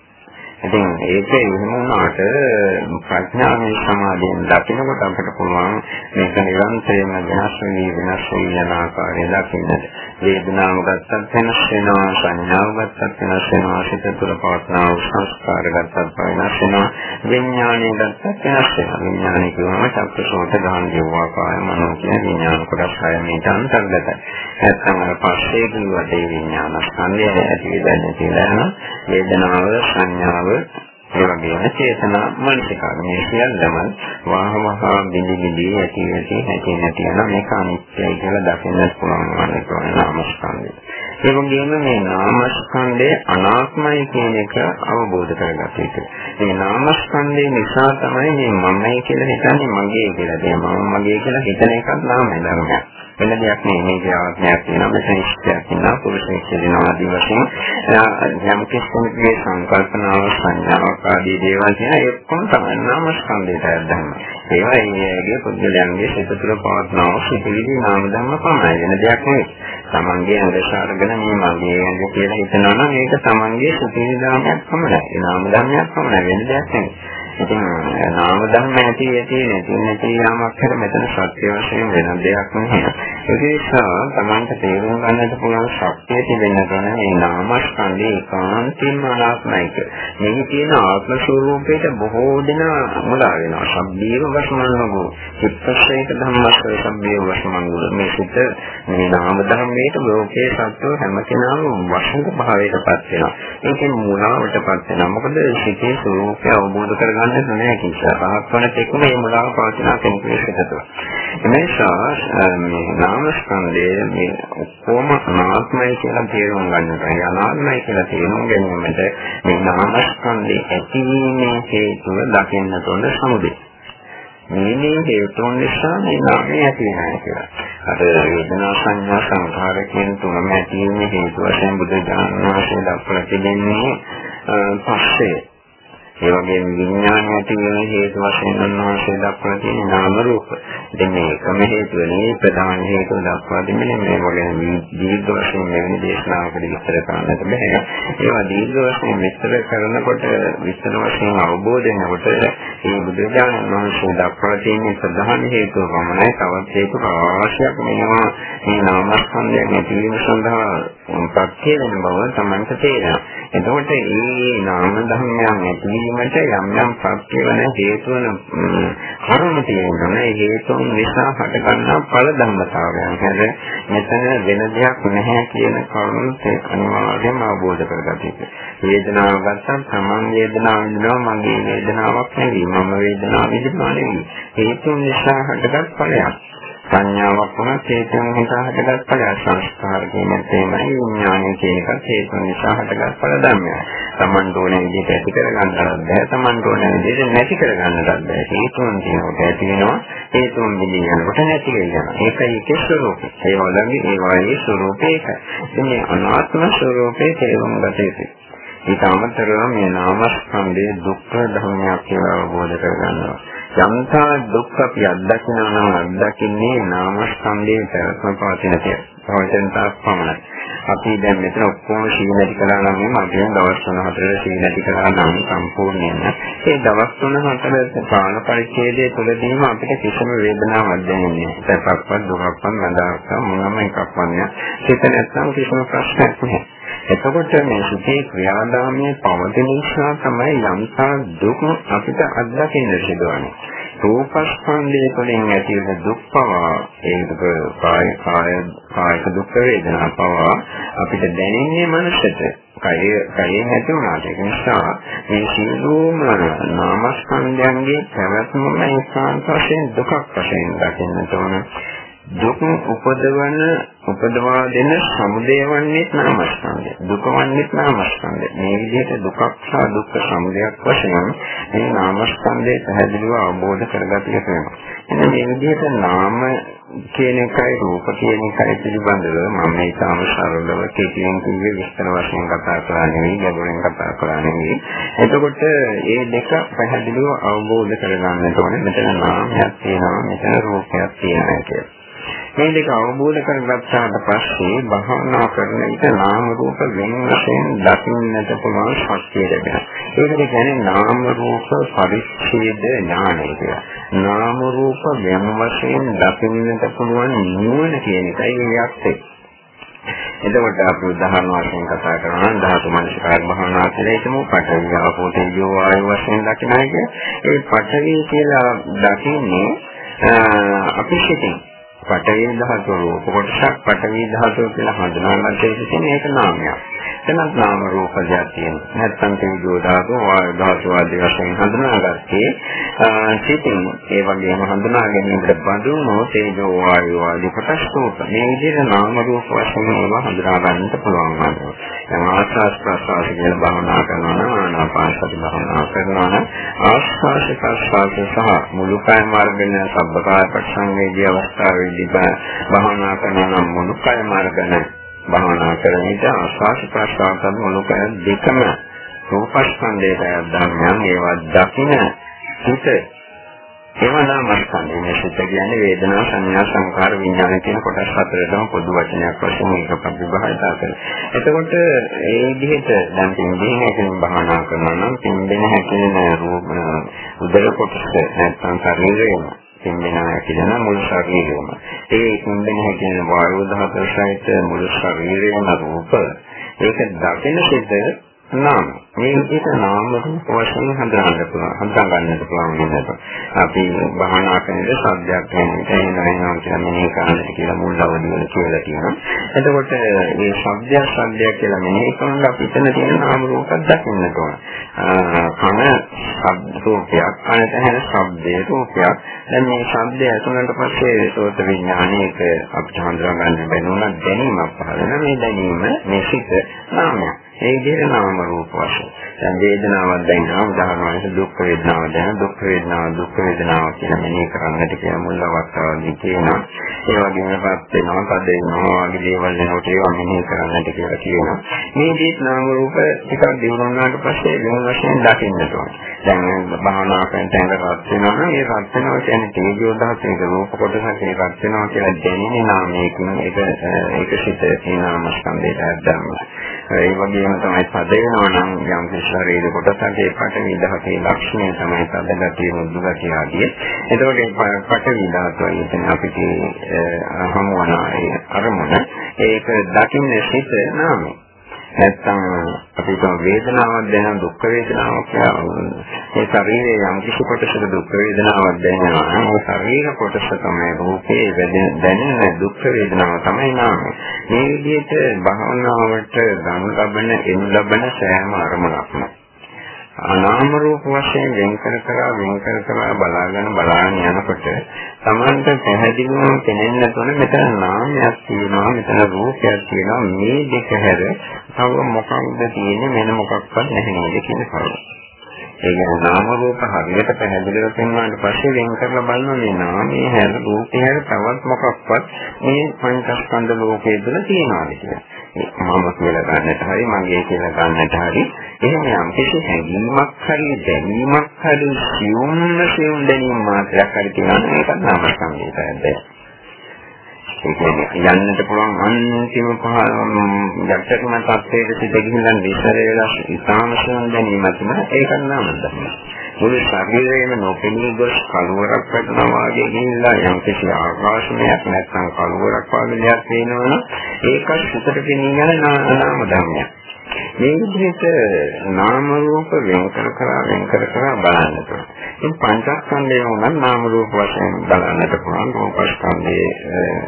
ඉතින් ඒක එහෙම වුණාට ප්‍රඥාවේ සමාධියෙන් දකිනකොට අපිට පුළුවන් මේක නිරන්තරයෙන්ම වෙනස් වෙවි වෙනස් වෙවි යන ආකාරය දකින්නට. වේදනාව ගත්තත් වෙනස් වෙනවා, සංඥාව ගත්තත් වෙනස් වෙනවා, සිත තුළ පවත්නා සංස්කාර ගත්තත් වෙනස් වෙනවා, විඥානය ගත්තත් වෙනස් වෙනවා. විඥානය කියවම චක්කසෝත ගහන ජීවා කාය මනෝ කියන විඥාන කොටස් හය මේට අන්තර්ගතයි. නැත්නම් අර පස්සේ කිව්වට ඒ විඥාන ස්කන්ධය ඇති වෙන්නේ කියලා වේදනාව සංඥාව ඒ වගේම චේතනා මනසිකාර මේ සියල්ලම වාහමහා බිඳි බිඳි ඇති ඇති නැති නැති යන මේක අනිත්‍යයි කියලා දකින්න පුළුවන් වන්නේ නාමස්කන්ධය. ඒ වගේම මේ නාමස්කන්ධය අනාත්මයි කියන එක අවබෝධ කරගත යුතුයි. මේ නාමස්කන්ධය නිසා තමයි මේ මමයි කියලා හිතන්නේ මගේ කියලා. මේ මම මගේ කියලා හිතන එකක් නාමය ධර්මයක්. වෙන දෙයක් නෙවෙයි. මේකේ ආත්මයක් තියෙනවා. මෙතන ඉෂ්ටයක් තියෙනවා. පුරුෂයෙක් කියනවා ආදී වශයෙන්. යම් කෙනෙකුගේ සංකල්පනාව සංඥාවක් ආදී දේවල් කියන ඒ ඔක්කොම තමයි නාම ස්කන්ධයට අදාළම ඒවා ඒගේ පුද්ගලයන්ගේ සිත තුළ පවත්නා සිතිවිලි නාම ධර්ම පමණයි. වෙන දෙයක් නෙවෙයි. තමන්ගේ අදහස අරගෙන මේ මගේ ඇඟ කියලා හිතනවා නම් ඒක තමන්ගේ සිතිවිලි නාමයක් පමණයි. ඒ නාම ධර්මයක් පමණයි. වෙන දෙයක් නෙවෙයි. ඉතින් නාම ධර්ම ඇති ඇති නැති නැති යාමක් හැර මෙතන සත්‍ය වශයෙන් වෙන දෙයක් නෙවෙයි. ඒක නිසා Tamanta තේරුම් ගන්නට පුළුවන් ශක්තිය තිබෙන්න ඕන මේ නාමස්කන්ධේ ඒකාන්තයෙන්ම අනාත්මයික. මේ තියෙන ආත්ම ස්වરૂපයට බොහෝ දෙනා මුලා වෙනවා. සම්බීව වශමනගෝ. චිත්තසේක ධම්මස්ස සම්බීව වශමනගෝ. මේ සිත මේ නාම ධර්මයට ලෝකයේ සත්ව හැම කෙනාම වශංග භාවයටපත් වෙනවා. ඒකෙන් මුලාවටපත් වෙනවා. මොකද සිතේ ස්වરૂපය අවබෝධ කරගන්න ගන්නට නැහැ කියලා. රහත් වන තෙක් මේ මුලාව පවතින කෙනෙකුට සිදුව. එනිසා මේ නාම ස්කන්ධයේ මේ ඔක්කොම අනාත්මයි කියලා තේරුම් ගන්නට. අනාත්මයි කියලා තේරුම් ගැනීමට මේ නාම ස්කන්ධයේ ඇතිවීමේ හේතුව දකින්න තොඳ සමුදේ. මේ හේතුන් නිසා මේ නාමය ඇති වෙනවා කියලා. අර වේදනා සංඥා සංඛාර කියන තුනම ඇතිවීමේ හේතු වශයෙන් බුදු දානම වශයෙන් දක්වලා තිබෙන්නේ පස්සේ ඒ වගේම විඥාන ඇති වෙන හේතු වශයෙන් උන්වහන්සේ දක්වලා තියෙන නාම රූප. ඉතින් මේ එකම හේතුව නෙවෙයි ප්‍රධාන හේතුව දක්වා දෙන්නේ මේ වගේ දීර්ඝ වශයෙන් මෙවැනි දේශනාවකට විස්තර කරන්නට බෑ. ඒවා දීර්ඝ වශයෙන් විස්තර කරනකොට විස්තර වශයෙන් අවබෝධ වෙනකොට මේ බුදුරජාණන් වහන්සේ දක්වලා තියෙන ප්‍රධාන හේතුව පමණයි තවත් හේතු රාශියක් මේවා මේ නාමස්කන්ධයන් ඇතිවීම සඳහා ප්‍රත්‍ය වෙන බව තමයි තේරෙනවා. එතකොට මේ නාම ධර්මයන් ඇතිවීම වීමට යම් යම් ප්‍රත්‍ය වෙන හේතු වෙන කර්ම තියෙනවා. ඒ හේතුන් නිසා හටගන්නා ඵල ධර්මතාවයන්. හැර මෙතන වෙන දෙයක් නැහැ කියන කරුණ අනිවාර්යයෙන්ම අවබෝධ කරගන්න ඕනේ. වේදනාව ගත්තම තමන් වේදනාව විඳිනවා මගේ වේදනාවක් නෙවෙයි. මම වේදනාව විඳිනවා නෙවෙයි. හේතුන් නිසා හටගත් ඵලයක්. සංඥාවක් වුණා චේතන නිසා හටගත් ඵලයක් සංස්කාර කියන තේමයි විඥානය කියන එක චේතන නිසා හටගත් ඵල ධර්මයක්. Taman ඕනේ විදිහට ඇති කරගන්නවත් බෑ. Taman ඕනේ විදිහට නැති කරගන්නවත් බෑ. හේතුන් කියනකොට ඇති වෙනවා. හේතුන් විදිහකට නැති වෙනවා. ඒකයි ඒකේ ස්වરૂපය. ඒ වගේ ඒ වගේ ස්වરૂපයක. මේ අනාත්ම ස්වરૂපයේ තේරුම් ගත යුතුයි. ඊට අමතරව මේ නාමස්කන්ධයේ දුක්ඛ ධර්මයක් කියලා අවබෝධ කරගන්නවා. යම්තා දුක් අපි අත්දකිනවා නම් අත්දකින්නේ නාමස්කන්ධයේ පැවැත්ම පවතින තේ. පවතින තාක් පමණයි. අපි දැන් මෙතන ඔක්කොම සීනටි කළා නම් මේ මගේ දවස් 3-4 සීනටි කළා නම් සම්පූර්ණයෙන්ම ඒ දවස් 3-4 පාන පරිච්ඡේදයේ තුලදීම අපිට කිසිම වේදනාවක් දැනෙන්නේ නැහැ. සැපක්වත් දුකක්වත් නැදාවක් මොනම එකක්වත් නැහැ. හිත නැත්නම් කිසිම ප්‍රශ්නයක් නැහැ. එතකොට මේ සිතේ ක්‍රියාදාමයේ පවතින නිසා තමයි යම්සා දුක් අපිට අත්දකින්න සිදුවන්නේ. රූපස්කන්ධය තුළින් ඇති වෙන දුක් පවා ඒක කාය කාය කායික දුක් වේදනා පවා අපිට දැනෙන්නේ මනසට. කය කයෙන් ඇති වුණාට ඒ නිසා මේ සියලුම නාමස්කන්ධයන්ගේ පැවැත්මම ඒකාන්ත වශයෙන් දුකක් වශයෙන් දකින්නට ඕන. දුක උපදවන උපදවා දෙන සමුදය වන්නේ නාමස්කන්ධය. දුක වන්නේ නාමස්කන්ධය. මේ විදිහට දුකක් සහ දුක්ඛ සමුදයක් වශයෙන් මේ නාමස්කන්ධය පැහැදිලිව අවබෝධ කරගatiya වෙනවා. එන්න මේ විදිහට නාම කියන එකයි රූප කියන එකයි පිළිබඳව මම මේ තාම සරලව කෙටියෙන් කිව්වේ විස්තර වශයෙන් කතා කරලා නෙවෙයි ගැඹුරින් කතා කරලා නෙවෙයි. එතකොට මේ දෙක පැහැදිලිව අවබෝධ කරගන්නට ඕනේ. මෙතන නාමයක් තියෙනවා, මෙතන රූපයක් තියෙනවා කියලා. මේ දෙක අවබෝධ කරගත්තාට පස්සේ භාවනා කරන විට නාම රූප වෙන වශයෙන් දකින්නට පුළුවන් ශක්තිය ලැබෙනවා. ඒකට කියන්නේ නාම රූප පරිච්ඡේද ඥානය කියලා. නාම රූප වෙන වශයෙන් දකින්නට පුළුවන් නුවණ කියන එකයි මේ යක්ෂේ. එතකොට අපි උදාහරණ වශයෙන් කතා කරනවා නම් ධාතු මනසකාර භාවනා කියලා හිතමු පඨවි ආපෝ තේජෝ වායු වශයෙන් දකින්නයි ඒ පඨවි කියලා දකින්නේ අපි සිටින් පඨවි ධාතුව රූප කොටසක් පඨවි ධාතුව කියලා හඳුනාගන්න තියෙන මේක නාමයක්. එතනත් නාම රූප දෙයක් තියෙනවා. නැත්නම් තේජෝ ධාතුව වායු ධාතුව ආදී වශයෙන් හඳුනාගත්තේ සිතින් ඒ වගේම හඳුනා ගැනීමට බඳුනෝ තේජෝ වායු ආදී කොටස් රූප. මේ විදිහට නාම රූප වශයෙන් ඒවා හඳුනා ගන්නට පුළුවන් වනවා. දැන් ආස්වාස් ප්‍රසවාස කියන භාවනා කරනවා නම් ආනාපාන සති භාවනා කරනවා නම් ආස්වාස් ප්‍රසවාස සහ මුළු කය මාර්ගයෙන් සබ්බකාය ප්‍රසංවේදී අවස්ථාවේදී භාවනා කරනවා නම් මුළු කය මාර්ගයෙන් භාවනා කරන විට ආස්වාද ප්‍රසආස මොනකය දෙකම රූපස්කන්ධයට ධර්මයන් ඒවා දකින හිත ඒවා නාමස්කන්ධය මේ සිත කියන්නේ වේදනා සංඥා සංකාර විඥාන කියන කොටස් හතරටම පොදු වචනයක් වශයෙන් මේක ප්‍රතිභාවිතා කරනවා. එතකොට ඒ විදිහට දැන් පින්දීන හැකින් භාවනා කරනවා නම් පින්දෙන හැකින රූප උදර කොටස නැත්නම් ශරීරයම. පින්බෙනවා කියන මුළු ශරීරයම. ඒ පින්බෙන හැකින වායු දහතර සහිත මුළු ශරීරයම රූප. ඒක දකින සිට නාම. මේ විදිහට නාම රූප වශයෙන් හඳුනගන්න පුළුවන්. හඳුනා ගන්නට පුළුවන් වෙනකොට. අපි භාවනා කරනකොට සබ්දයක් වෙනකොට එනවා කියන මෙනෙහි කරන්නට කියලා මුල් අවදිවල කියලා කියනවා. එතකොට මේ සබ්දයක් සබ්දයක් කියලා මෙනෙහි කරනකොට අපි එතන තියෙන නාම රූපයක් දකින්නට ඕන. කන ශබ්ද රූපයක්, කනට ඇහෙන ශබ්දේ රූපයක්. දැන් මේ ශබ්දය ඇසුනට පස්සේ සෝත විඥානයක අපිට හඳුනා ගන්න බැනුණා දැනීමක් පහළ වෙනවා. මේ දැනීම මේ සිත නාමයක්. ඒ විදිහට නාම රූප වශයෙන්. දැන් වේදනාවක් දැනෙනවා උදාහරණ වශයෙන් දුක් වේදනාව දැනෙන දුක් වේදනාව දුක් වේදනාව කියන මෙනෙහි කරන්නට කියන මුල් අවස්ථාවදී කියනවා. ඒ වගේම පත් වෙනවා, පද වෙනවා වගේ දේවල් වෙනකොට ඒවා මෙනෙහි කරන්නට කියලා කියනවා. මේ දේත් නාම රූප ටිකක් දිනුනාට පස්සේ වෙන වශයෙන් දකින්නට ඕන. දැන් භාවනා කරන තැන රත් වෙනවා නම් ඒ රත් වෙනවා කියන්නේ තේජෝ දහසේක රූප කොටසක් ඒ රත් වෙනවා කියලා දැනෙන්නේ නාමයකින් ඒක ඒක සිත ඒ නාම ස්කන්ධයට අදාළයි. ඒ වගේම තමයි පද වෙනවා නම් යම් ශරීර කොටසක් ඒ පඨවි ධාතේ ලක්ෂණය තමයි පද ගතිය මුදු ගතිය ආදී. එතකොට මේ පඨවි ධාතුව කියන අපිට හමු වන අරමුණ ඒක දකින්න සිත නාමයි. නැත්තම් අපිට වේදනාවක් දැනෙන දුක් වේදනාවක් ඒ ශරීරයේ යම් කිසි කොටසක දුක් වේදනාවක් දැනෙනවා නම් ඒ ශරීර කොටස තමයි රූපේ දැනෙන දුක් වේදනාව තමයි නාමය. මේ විදිහට භාවනාවට ගනු ලබන එනු ලබන සෑම අරමුණක්ම අනාම රූප වශයෙන් වෙන් කර කර වෙන් කර කර බලාගෙන බලාගෙන යනකොට Tamanට පැහැදිලිවම පෙනෙන්න තොන මෙතන නාමයක් තියෙනවා මෙතන රූපයක් තියෙනවා මේ දෙක හැර තව මොකක්ද තියෙන්නේ මෙන්න මොකක්වත් නැහැ නේද කියන කරුණ. ඒ කියන්නේ නාම රූප හරියට පැහැදිලිව පෙන්වන්නට පස්සේ වෙන් කරලා බලනවා මේ නාමයේ හැර රූපේ හැර තවත් මොකක්වත් මේ පංචස්කන්ධ ලෝකයේ තුල තියෙනවාද කියලා. මම කියලා ගන්නට හරි මගේ කියලා ගන්නට හරි එහෙම යම් කිසි හැඟීමක් හරි දැනීමක් හරි සියුම්ම සියුම් දැනීම මාත්‍රයක් හරි තියෙනවා ඒකත් නාම සංකේතයක්ද ඒ කියන්නේ යන්නට පුළුවන් අන්තිම පහ යක්ෂකම තත්ත්වයට සිට ගිහින් විශ්වර වෙලා ඉතාම සියුම් දැනීමක් තියෙනවා ඒකත් නාම ධර්ම මුළු ශරීරයේම නොපෙනී ගොස් කලවරක් වැටෙනවා වගේ ගිහිල්ලා යම් කිසි ආකාශමයක් නැත්නම් කලවරක් වගේ දෙයක් වෙනවනම් ඒකත් සුතට පෙනී යන නාම ධර්මයක්. මේ විදිහට නාම රූප වෙන් කර කර වෙන් කර කර බලන්නට. ඉතින් පංචස්කන්ධය උනත් නාම රූප වශයෙන් බලන්නට පුළුවන්. රූපස්කන්ධයේ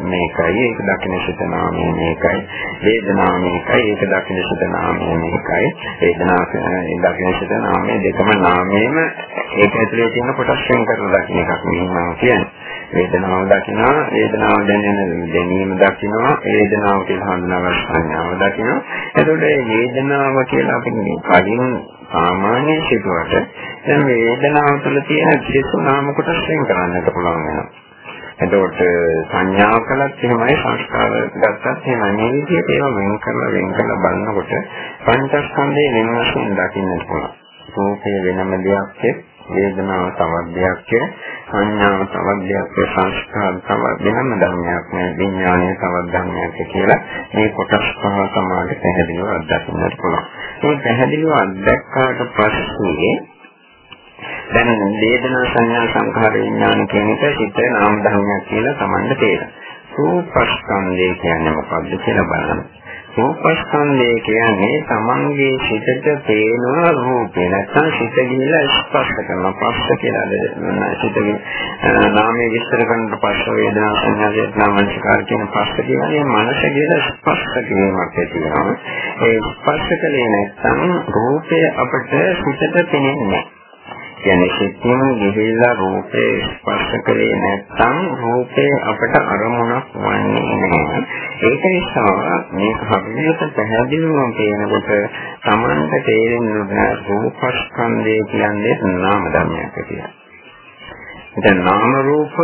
මේකයි ඒක දකින්න සිත නාමය මේකයි. වේදනාව මේකයි ඒක දකින්න සිත නාමය මේකයි. වේදනාව දකින්න සිත නාමය දෙකම නාමයේම ඒක ඇතුලේ තියෙන කොටස් වෙන් කරලා දකින්න එකක් මම කියන්නේ. වේදනාව දකිනවා වේදනාව දැනෙන දැනීම දකිනවා වේදනාව කියලා හඳුනාගන්න සංඥාව දකිනවා. එතකොට මේ වේදනාව කියලා අපි කලින් සාමාන්‍ය සිතුවට දැන් වේදනාව තුළ තියෙන විශේෂ නාම කොටස් වෙන් කරන්නට පුළුවන් වෙනවා. එතකොට සංඥා කළත් එහෙමයි සංස්කාර ගත්තත් එහෙමයි. මේ විදිහට ඒවා වෙන් කරලා වෙන් කරලා බලනකොට පංචස්කන්ධයේ වෙන වශයෙන් දකින්න පුළුවන්. රූපය වෙනම දෙයක් වේදනාව තවත් දෙයක් සංඥාව තවත් දෙයක් සංස්කාර තවත් වෙනම ධර්මයක් නේ විඥානය තවත් ධර්මයක් කියලා මේ කොටස් පහ තමයි පැහැදිලිව අත්දකින්නට පුළුවන්. මේ පැහැදිලිව අත්දැක්කාට පස්සේ දැන් වේදනා සංඥා සංඛාර විඥාන කියන එක සිත නාම ධර්මයක් කියලා තමන්ට තේරෙනවා. රූපස්කන්ධය කියන්නේ මොකක්ද කියලා බලන්න. රූපස්කන්ධය කියන්නේ තමන්ගේ සිතට පේන රූපේ. නැත්නම් සිත ගිහිලා ස්පර්ශ කරන පස්ස කියලා දෙන්න සිතේ නාමයේ විස්තර කරනකොට පස්ස වේදනා සංඥා වේදනා මනසකාර කියන පස්ස කියන්නේ මනස ගිහිලා ස්පර්ශ කිරීමක් ඇති වෙනවා. ඒ ස්පර්ශ කලේ නැත්නම් රූපය අපට සිතට පෙනෙන්නේ නැහැ. කියන්නේ සිතින් ගිහිල්ලා රූපේ ස්පර්ශ කරේ නැත්නම් රූපේ අපට අරමුණක් වන්නේ නැහැ. ඒක නිසා මේ හරියට පැහැදිලිවම කියනකොට Tamanta තේරෙන්නේ රූපස්කන්ධය කියන්නේ නාම ධර්මයක් කියලා. දැන් නාම රූප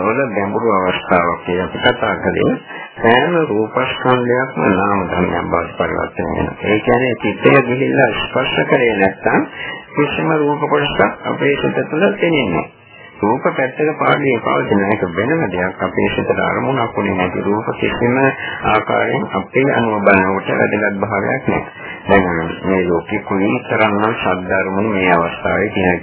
වල ගැඹුරු අවස්ථාවක් කියලා අපි කතා කළේ සෑම රූපස්කන්ධයක්ම නාම ධර්මයන් බවට පරිවර්තනය වෙනවා. ඒ කියන්නේ චිත්තය ගිහිල්ලා ස්පර්ශ කරේ නැත්නම් කිසිම රූප කොටසක් අපේ සිත තුළ තෙන්නේ නැහැ. රූප පැත්තක පාඩේ පවතින එක වෙනම දෙයක් අපේ සිතට අරමුණක් වුණේ නැති රූප කිසිම ආකාරයෙන් අපේ අනුව බලනකොට වැදගත් භාවයක් නැහැ. දැන් මේ ලෝකේ කුණීතරන්න ශබ්ද අරමුණු මේ අවස්ථාවේ තියෙන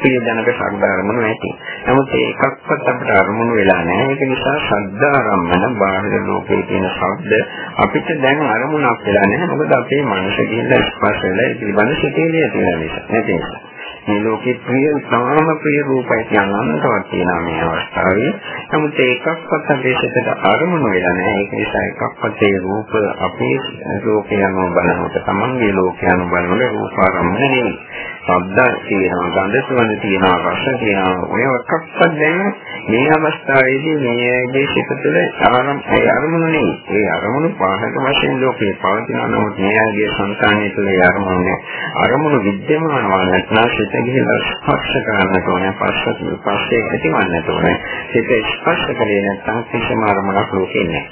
ප්‍රිය ජනක ශබ්ද අරමුණු නැති. නමුත් ඒකක්වත් අපිට අරමුණු වෙලා නැහැ. ඒක නිසා ශබ්ද ආරම්භන බාහිර ලෝකයේ තියෙන ශබ්ද අපිට දැන් අරමුණක් වෙලා නැහැ. මොකද අපේ මනස ගිහිල්ලා ස්පර්ශ වෙලා ඒ පිළිබඳ සිතේලිය තියෙන නිසා. නැති නිසා. මේ ලෝකේ ප්‍රිය සාම ප්‍රිය රූපයි කියන අනන්තවත් තියෙනවා මේ අවස්ථාවේ. නමුත් ඒකක්වත් අපේ සිතට අරමුණු වෙලා නැහැ. ඒක නිසා එකක්වත් ඒ රූප අපේ ලෝකයන්ව බලනකොට තමන්ගේ ලෝකයන්ව බලනකොට රූප ආරම්භ නෙවෙයි. ශබ්ද තියෙනවා, ගන්ධ සුවඳ තියෙනවා, රස තියෙනවා. ඔය එකක්වත් දැන් මේ අවස්ථාවේදී මේ දේශිත තුළ ආරම් ඒ අරමුණු නෙවෙයි. ඒ අරමුණු පාහක වශයෙන් ලෝකේ පවතින නමුත් මේ ආගේ සංකාණය තුළ ඒ අරමුණු නේ. අරමුණු විද්‍යමානවා නැත්නම් සිත ගිහිලා ස්පර්ශ කරන්නට ඕනේ. පස්සට පස්සේ ඇතිවන්නට ඕනේ. සිත ස්පර්ශ කරේ නැත්නම් කිසිම අරමුණක් ලෝකේ නැහැ.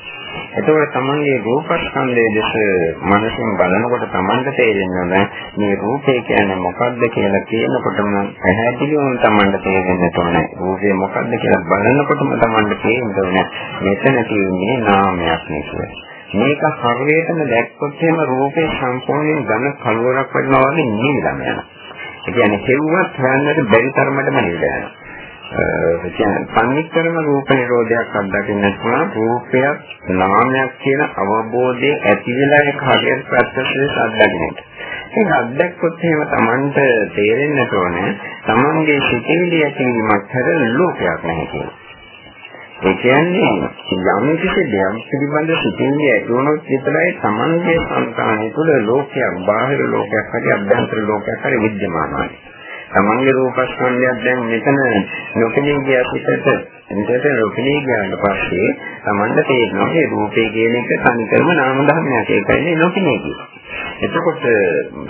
එතකොට තමන්ගේ රූපස්කන්ධයේ දෙස මනසින් බලනකොට තමන්ට තේරෙනවා මේ රූපේ කියන්නේ මොකක්ද කියලා කියනකොටම පැහැදිලිවම තමන්ට තේරෙන්න ඕනේ. රූපේ මොකක්ද කියලා බලනකොටම තමන්ට තේරෙන්න ඕනේ. මෙතන තියෙන්නේ නාමයක් නේ මේක හරියටම දැක්කොත් එහෙම රූපේ සම්පූර්ණයෙන් ඝන කලවරක් වෙනවා වගේ නිවිලම යනවා. ඒ කියන්නේ කෙව්වත් හොයන්නට බැරි තරමටම නිවිලා යනවා. කියන්නේ පන්නිකරම රූප නිරෝධයක් අත්දකින්න පුළුවන් රූපයක් නාමයක් කියන අවබෝධය ඇති වෙලා ඒක හරියට ප්‍රත්‍යක්ෂයෙන් අත්දකින්නට. ඒක අත්දැක්කොත් එහෙම Tamanට තේරෙන්න ඕනේ Tamanගේ සිතිවිලි ඇතිවීමක් හැර ලෝකයක් නැහැ කියලා. ඒ කියන්නේ යම් කිසි දෙයක් පිළිබඳ සිතිවිලි ඇති වුණොත් විතරයි Tamanගේ සංකාණය තුළ ලෝකයක් බාහිර ලෝකයක් හරි අභ්‍යන්තර ලෝකයක් හරි විද්‍යමාන වෙන්නේ. තමන්ගේ රූපස්කන්ධයක් දැන් මෙතන නොපෙනී ගිය පිටට එතකොට නොපෙනී ගියාට පස්සේ තමන්ට තේරෙනවා මේ රූපේ කියන එක තනිකරම නාම ධර්මයක්. ඒකයි නොපෙනී ගියේ. එතකොට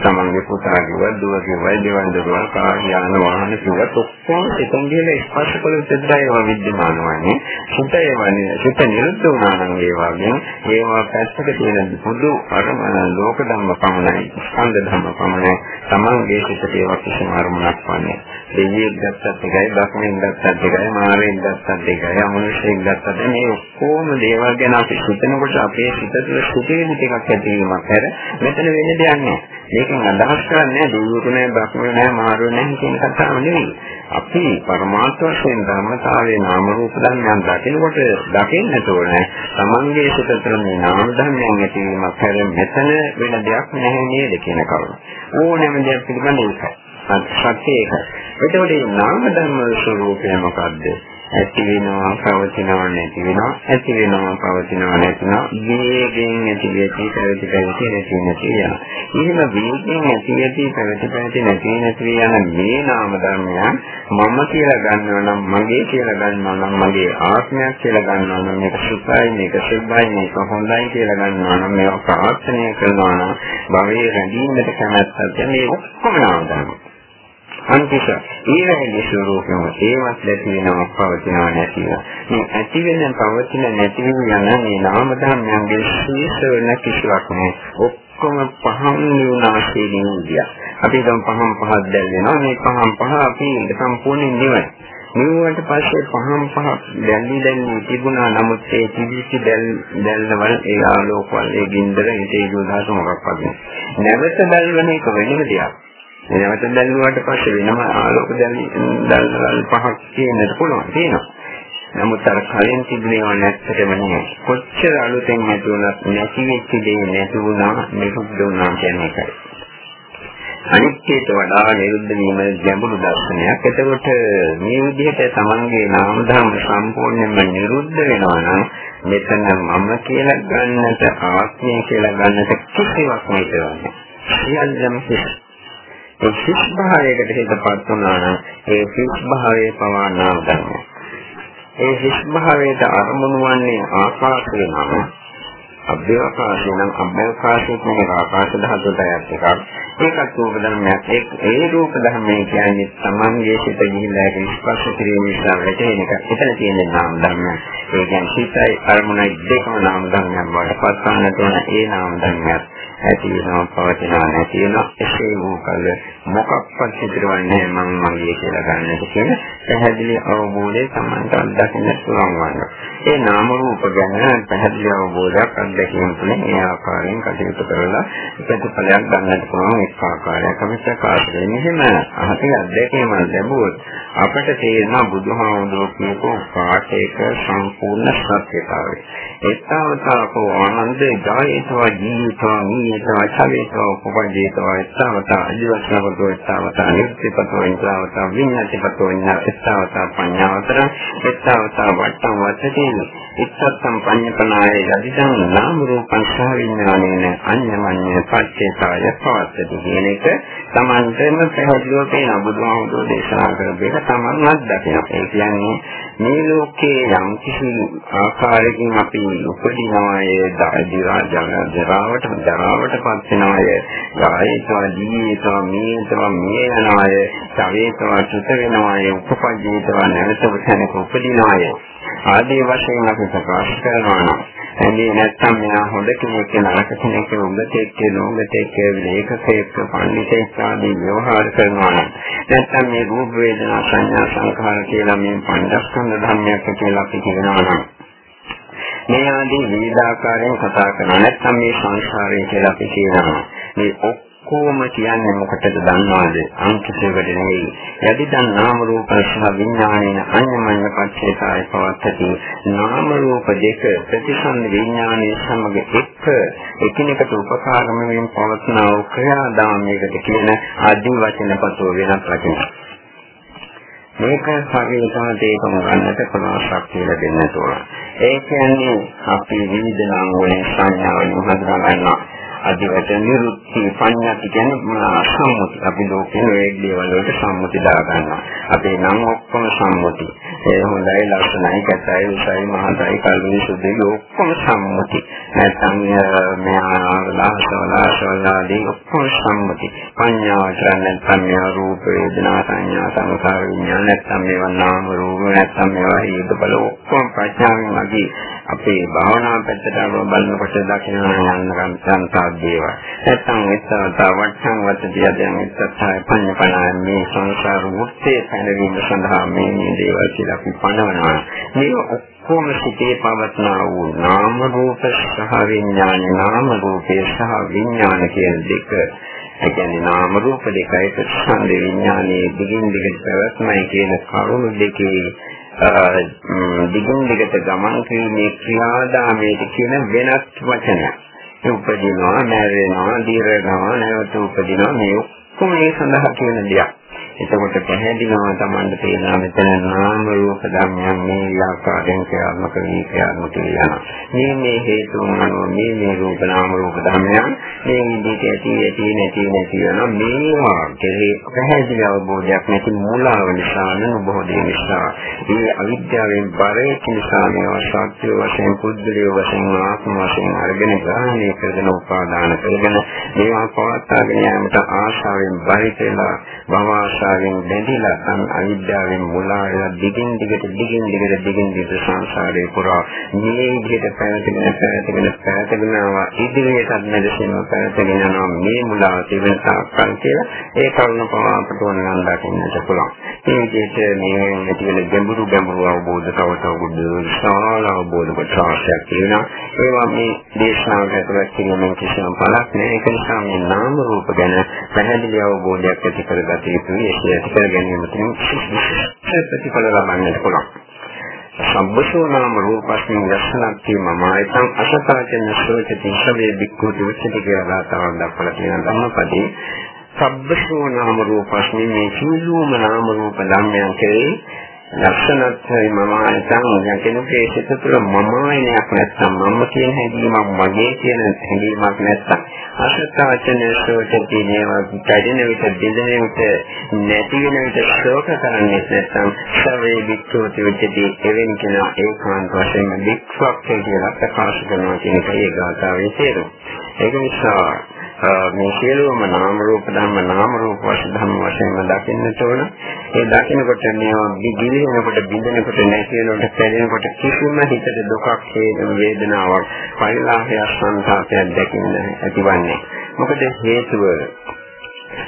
තමන්ගේ පුතා කිව්වා දුව කිව්වා දෙවන් දරුවන් කාර් යාන වාහන කිව්වා. ඔක්කොම එකම ගිහලා ස්පර්ශ කළ විදිහට ඒවා විද්‍යමාන වන්නේ. සුත ඒවානේ සුත නිරුද්ධ වුණා නම් ඒ වගේ ඒවා පැත්තක තියෙන පොදු අරමුණ ලෝක ධර්ම පමණයි ස්කන්ධ ධර්ම පමණයි. තමන්ගේ සිතේ ඒවා කිසිම අරමුණක් වන්නේ දෙවියෙක් ගත්තත් එකයි බ්‍රහ්මෙන් ගත්තත් එකයි මාරෙන් ගත්තත් එකයි අමනුෂ්‍යයෙක් ගත්තත් මේ ඔක්කොම දේවල් ගැන අපි හිතනකොට අපේ සිත තුළ සුතේ ටිකක් ඇතිවීමක් හැර මෙතන වෙන දෙයක් නෑ. මේකෙන් අදහස් කරන්නේ දෙවිවරු නෑ, බ්‍රහ්මයෝ නෑ, මාරයෝ නෑ කියන කතාව නෙවෙයි. අපි පරමාර්ථ වශයෙන් ධර්මතාවයේ නාම රූප ධර්මයන් දකිනකොට දකින්නට ඕනේ. තමන්ගේ සිත තුළ මේ නාම ධර්මයන් ඇතිවීමක් හැර මෙතන වෙන දෙයක් නැහැ නේද කියන කරුණ. ඕනෑම දෙයක් පිළිබඳ ඒකයි. සත්‍ය ඒකයි. එතකොට මේ නාම ධර්ම ස්වરૂපය මොකද්ද? ඇති වෙනවා පවතිනවා නැති වෙනවා ඇති වෙනවා පවතිනවා නැතිනවා වේගයෙන් ඇති වෙති පැවති පැවති නැති නැති යනවා. එහෙම වේගයෙන් ඇති වෙති පැවති පැවති නැති නැති යන මේ නාම ධර්මයන් මම කියලා ගන්නවා නම් මගේ කියලා ගන්නවා නම් මගේ ආත්මයක් කියලා ගන්නවා නම් මේක සුඛයි මේක සුභයි මේක හොඳයි කියලා ගන්නවා නම් මේක ප්‍රාර්ථනා කරනවා නම් භවයේ රැඳීමට කැමැත්තක් මේ ඔක්කොම නාම ධර්ම. අන්තිස ඊළඟ ස්වરૂපෙම ඒවත් නැති වෙනවා පවතිනවා නැති වෙනවා. මේ ඇති වෙන පවතින නැති වෙන යන මේ නාම ධර්මයන්ගේ ශීර්ෂ වෙන කිසිවක් නෑ. ඔක්කොම පහන් නිවනාසේ නිවිදියා. අපි දැන් පහන් පහක් දැල් වෙනවා. මේ පහන් පහ අපි සම්පූර්ණයෙන් නිවන. නිවුවට පස්සේ පහන් පහ දැල්ලි දැල්ලි තිබුණා නමුත් ඒ තිබිච්ච දැල් දැල්වල ඒ ආලෝකවල ඒ ගින්දර ඒ දෝදාස මොකක්වත් නෑ. නැවත දැල්වන එක වෙනම දෙයක්. නැවත දැල්වුවාට පස්සේ වෙනම ආලෝක දැල්ලි දැල්වල පහක් තියෙන්නත් පුළුවන් තියෙනවා. නමුත් අර කලින් තිබුණේව නැත්තටම නෙමෙයි. කොච්චර අලුතෙන් නැතුණත් නැති වෙච්ච දේ නැතුණා නිරුද්ධ වුණා කියන එකයි. අනිත්‍යයට වඩා නිරුද්ධ වීම ගැඹුරු දර්ශනයක්. එතකොට මේ විදිහට තමන්ගේ නාම ධර්ම සම්පූර්ණයෙන්ම නිරුද්ධ වෙනවා නම් මෙතන මම කියලා ගන්නට ආත්මය කියලා ගන්නට කිසිවක් නැතවන්නේ. සියල්ලම හිස්. ඒ හිස් භාවයකට හිතපත් වුණා නම් ඒ හිස් භාවයේ පවා නාම ධර්මයි. ඒ හිස් භාවයට අරමුණු වන්නේ ආකාශය නම අභ්‍යවකාශය නම් අභ්‍යවකාශය කියන ආකාශ ධාතුවට අයත් එකක්. ඒකත් රූප ධර්මයක්. ඒ රූප ධර්මයේ කියන්නේ තමන්ගේ සිත ගිහිලා ඒක ස්පර්ශ කිරීම නිසා වැටෙන එක. එතන තියෙන නාම ධර්ම. ඒ කියන්නේ සිතයි අරමුණයි දෙකම නාම ධර්මයක් බවට පත් කරන්නට ඕන ඒ නාම ධර්මයක්. ඇති වෙනවා පවතිනවා නැති වෙනවා එසේ වූ කල මොකක්වත් සිදුවන්නේ මම මගේ කියලා ගන්නට කියන පැහැදිලි අවබෝධය සම්මත අත්දකින්න පුළුවන් වනවා. ඒ නාම රූප ගැන පැහැදිලි අවබෝධයක් අත්දැකීම තුළින් ඒ ආකාරයෙන් කටයුතු කරලා ප්‍රතිඵලයක් ගන්නට පුළුවන් එක් ආකාරයක් අපි ප්‍රකාශ කරන්නේ. මෙහෙම අහතේ අත්දැකීම ලැබුවොත් අපට තේරෙනවා බුදුහාමුදුරුවෝ කියපු පාඨයක සම්පූර්ණ සත්‍යතාවය. ඒතාවතාවකෝ ආනන්දේ ජායේතවා ජීවිතවා නීතවා චලේතවා උපපජේතවා ඒතාවතා අදිවස්නවතෝ ඒතාවතා නිත්‍යපතෝ ඒතාවතා විඤ්ඤාතිපතෝ ඒතාවතා පඤ්ඤාවතර ඒතාවතා වට්ටම් වත්තේ ඉත්තම් පඤ්ඤපනාය යදිදං නාම රූපං සහ විඥානේන අඤ්ඤමඤ්ඤ පච්චේතාය පවත්තති කියන එක Tamanටම පැහැදිලිව පේන බුදුහාමුදුරෝ දේශනා කරපු එක Taman අත්දකිනවා. ඒ කියන්නේ මේ ලෝකයේ යම් කිසි ආකාරයකින් අපි උපදිනවා ඒ දිරා ජරාවට ජරාවට පත් වෙනවා ඒ ගායේතව දීයේතව මේතව මේ යනවා ඒ ශරීරතව චුත වෙනවා ඒ උපපජ්ජේතව නැවත උතනක උපදිනවා ඒ ආදී වශයෙන් අපි ප්‍රකාශ කරනවා නම් එන්නේ නැත්තම් මෙයා හොඳ කෙනෙක් නරක කෙනෙක් උඹතෙක් නෝඹතෙක් ලේඛකෙක් පඬිතෙක් ආදී ව්‍යවහාර කරනවා නම් නැත්තම් මේ රූප වේදනා සංඥා සංඛාර කියලා මේ පංචස්කන්ධ ධර්මයක් කියලා අපි කියනවා නම් මේ ආදී විවිධාකාරයෙන් කතා කරනවා නැත්නම් මේ සංසාරය කියලා අපි කියනවා මේ ඔක්කොම කියන්නේ මොකටද දන්නවද? අංකිතයකට නෙවෙයි. යදිදන් නාම රූප සහ විඥානයේ අඤ්ඤමඤ්ඤ පච්චේතාය පවත්තති. නාම රූප දෙක ප්‍රතිසන්ද විඥානයේ සමග එක්ක එකිනෙකට උපකාරම වෙමින් පවත්නා වූ ක්‍රියාදාමයකට කියන ආදී වචනපතෝ වෙනත් වචනයක්. මේක සාකේතන දෙකම ගන්නට පුළුවන් ශක්තිය ලැබෙන්න ඕන. ඒ කියන්නේ අපි විවිධ නාම වලින් සංඥාවන් හඳුනා ගන්නවා. අදිවට නිරුක්ති පඤ්ඤාති කියන්නේ සම්මුති. අපි ලෝකේ මේ දේවල් වලට සම්මුති දා ගන්නවා. අපේ නම් ඔක්කොම සම්මුති. ඒ හොඳයි ලක්ෂණයි කැතයි උසයි මහතයි කල්වි සුද්ධි ඔක්කොම සම්මුති. නැත්නම් මෙහා ලාසවලාසවලාදී ඔක්කොම සම්මුති. පඤ්ඤාවට නැත්නම් මේ රූප වේදනා සංඥා සංකාර විඥාන නැත්නම් මේවා නාම රූප නැත්නම් මේවා හේතු බල ඔක්කොම ප්‍රඥාවෙන් අදී අපේ භාවනා පැත්තට බලනකොට දකින්න යන සංසාර දේවල්. නැත්නම් එස්සවතා වට්ටම් වටදී යදෙන එස්සත්හාය පඤ්ඤපනාය මේ සංසාර මුත්තේ පැනවීම සඳහා මේ මේ දේවල් කියලා අපි පනවනවා. මේ ඔක්කොම සිටේ පවත්නා වූ නාම රූප සහ විඥාන නාම රූපේ සහ විඥාන කියන දෙක ඒ කියන්නේ නාම රූප දෙකයි ප්‍රතිසන්ද විඥානයේ දිගින් දිගට පැවැත්මයි කියන කරුණු දෙකේ දිගින් දිගට ගමන් කිරීමේ ක්‍රියාදාමයේ කියන වෙනස් වචනයක්. උපදිනවා, නැරෙනවා, දීර්ඝනවා, නැවත උපදිනවා මේ ඔක්කොම ඒ සඳහා කියන දෙයක්. එතකොට පැහැදිලිවම Tamanට තේරෙනවා මෙතන නාම රූප ධර්මයන් මේ ආකාරයෙන් ක්‍රියාත්මක වී ක්‍රියාත්මක වෙනවා. මේ මේ හේතුන් අනුව මේ මේ රූප නාම රූප ධර්මයන් මේ විදිහට ඇති ඇති නැති නැති වෙනවා. මේවා කෙරේ පැහැදිලි අවබෝධයක් නැති මූලාව නිසා නුබෝධය නිසා මේ අවිද්‍යාවෙන් බරේ නිසා මේවා සත්‍ය වශයෙන් පුද්ගලිය වශයෙන් ආත්ම වශයෙන් අරගෙන ග්‍රහණය කරගෙන උපාදාන කරගෙන මේවා පවත්වාගෙන යාමට ආශාවෙන් බරිතලා භව ආශා අවිද්‍යාවෙන් බැඳිලා සම් අවිද්‍යාවෙන් මුලාවෙලා දිගින් දිගට දිගින් දිගට දිගින් දිගට සංසාරේ පුරා මේ විදිහට පැවතගෙන පැවතගෙන පැවතගෙන ආවා ඉදිරියටත් නැදෙසින්ම පැවතගෙන යනවා මේ මුලාව තිබෙන තාක්කල් කියලා ඒ කරුණ පවාපට ඕනනම් දකින්නට පුළුවන්. මේ විදිහට මේ ඇති වෙන ගැඹුරු ගැඹුරු අවබෝධ තව තව බුද්ධ විශාල අවබෝධ කොටසක් තියෙනවා. ඒවා මේ දේශනාවට ඇතුළත් කිරීමෙන් කිසිම පළක් නැහැ. ඒක නිසා මේ නාම රූප ගැන පැහැදිලි අවබෝධයක් ඇති කරගත යුතුයි. ඒක ඇති කර ගැනීම තුළින් ප්‍රතිඵල ලබන්නට පුළුවන්. සම්බසෝ නාම රූපස්මින් දර්ශනක්ති මම ආයතං අසතාචන සෝචති සවේ බික්ඛුති උච්චති කියලා තාවක් දක්වලා තියෙන ධම්මපදේ සම්බසෝ නාම රූපස්මින් මේ සියලුම නාම රූප ධර්මයන් කෙරෙහි ලක්ෂණත්වයි මම නැත්නම් යම් කෙනෙකුගේ සිත තුළ මමයිනයක් නැත්නම් මම කියන හැඟීමක් මගේ කියන හැඟීමක් නැත්නම් අසත්‍යචන සෝචති නේවා කඩින විට දිදෙන විට නැති වෙන විට ශෝක කරන්නේ නැත්නම් සවේ වික්ඛෝති විචදී එවෙන් කියන ඒකාන්ත වශයෙන් වික්ඛක් කියලා ප්‍රකාශ කරනවා කියන එක ඒ ගාථාවේ තේරුම. ඒක නිසා මේ සියලුම නාම රූප ධර්ම නාම රූප වශයෙන් ධර්ම වශයෙන්ම දකින්නට ඕන. ඒ දකින්නකොට මේවා දිවිනකොට බින්දනකොට නැති වෙනකොට පැලෙනකොට කිසිම හිතට දුකක් වේදනාවක් පරිලාහයක් සංසාරයක් දැකින්න ඇතිවන්නේ. මොකද හේතුව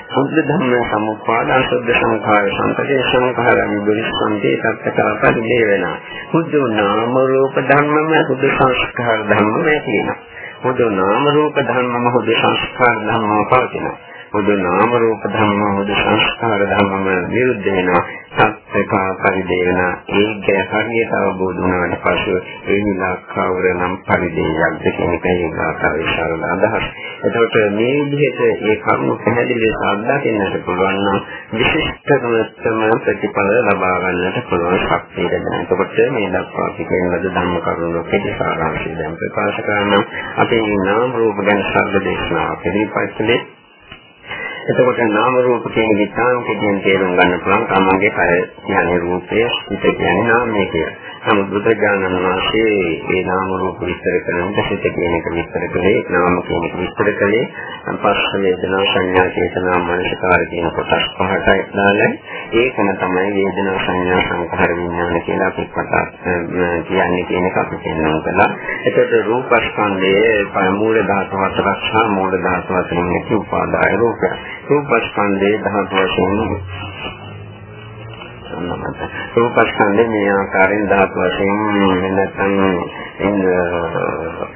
සුද්ධ ධම්ම සමුප්පාදං සුද්ධ සංඛාර සංකේ සංඛාර විදුලිස්සන්තේ තත්ත්වකාපදී වෙනවා. සුද්ධ නාම රූප ධර්මම සුද්ධ සංස්කාර ධර්මම තියෙනවා. හොඳ නාම රූප ධර්මම හොඳ සංස්කාර ධර්මම පවතිනවා. හොඳ නාම රූප ධර්ම හොඳ සංස්කාර ධර්මම විරුද්ධ වෙනවා. සත්‍යකා පරිදේන ඒක හරියට අවබෝධ වුණාට පසු ඒ නිලාකවර නම් පරිදේයක්ද කියන එක ඒකාකාරී සරල අදහස්. එතකොට මේ විදිහට ඒ කරුණු පැහැදිලිව අත්දකින්නට පුළුවන් නම් විශිෂ්ටතම ප්‍රතිඵල ලබා ගන්නට පුළුවන් ශක්තිය ලැබෙනවා. එතකොට මේ දක්වා කියන ලද ධම්ම කරුණු කෙටි සාරාංශය දැන් ප්‍රකාශ කරනවා. අපේ නාම රූප ගැන සර්ව දේශනාව පිළිපැත්තේ එතකොට නාම රූප කියන විස්තරම් කියන තේරුම් ගන්න පුළුවන් තමන්ගේ කය කියන්නේ රූපය, හිත කියන්නේ නාමය කියලා. නමුත් බුදුරජාණන් වහන්සේ මේ නාම රූප විස්තර කරනකොට හිත කියන එක විස්තර කළේ නාම කියන එක විස්තර කළේ පස්ස වේදනා සංඥා චේතනා මනසකාර කියන කොටස් පහටයි දාලා ඒකම තමයි වේදනා සංඥා සංඛාර විඥාන කියලා අපි කතා කියන්නේ කියන එක අපි කියනවා කළා. එතකොට රූපස්කන්ධයේ මූල ධාතු හතරක් සහ මූල ධාතු හතරෙන් ඇති උපාදාය රූපය. රූපස්කන්ධයේ ධාතු වශයෙන් රූපස්කන්ධේ මේ ආකාරයෙන් ධාතු වශයෙන් නැත්නම් ඉන්න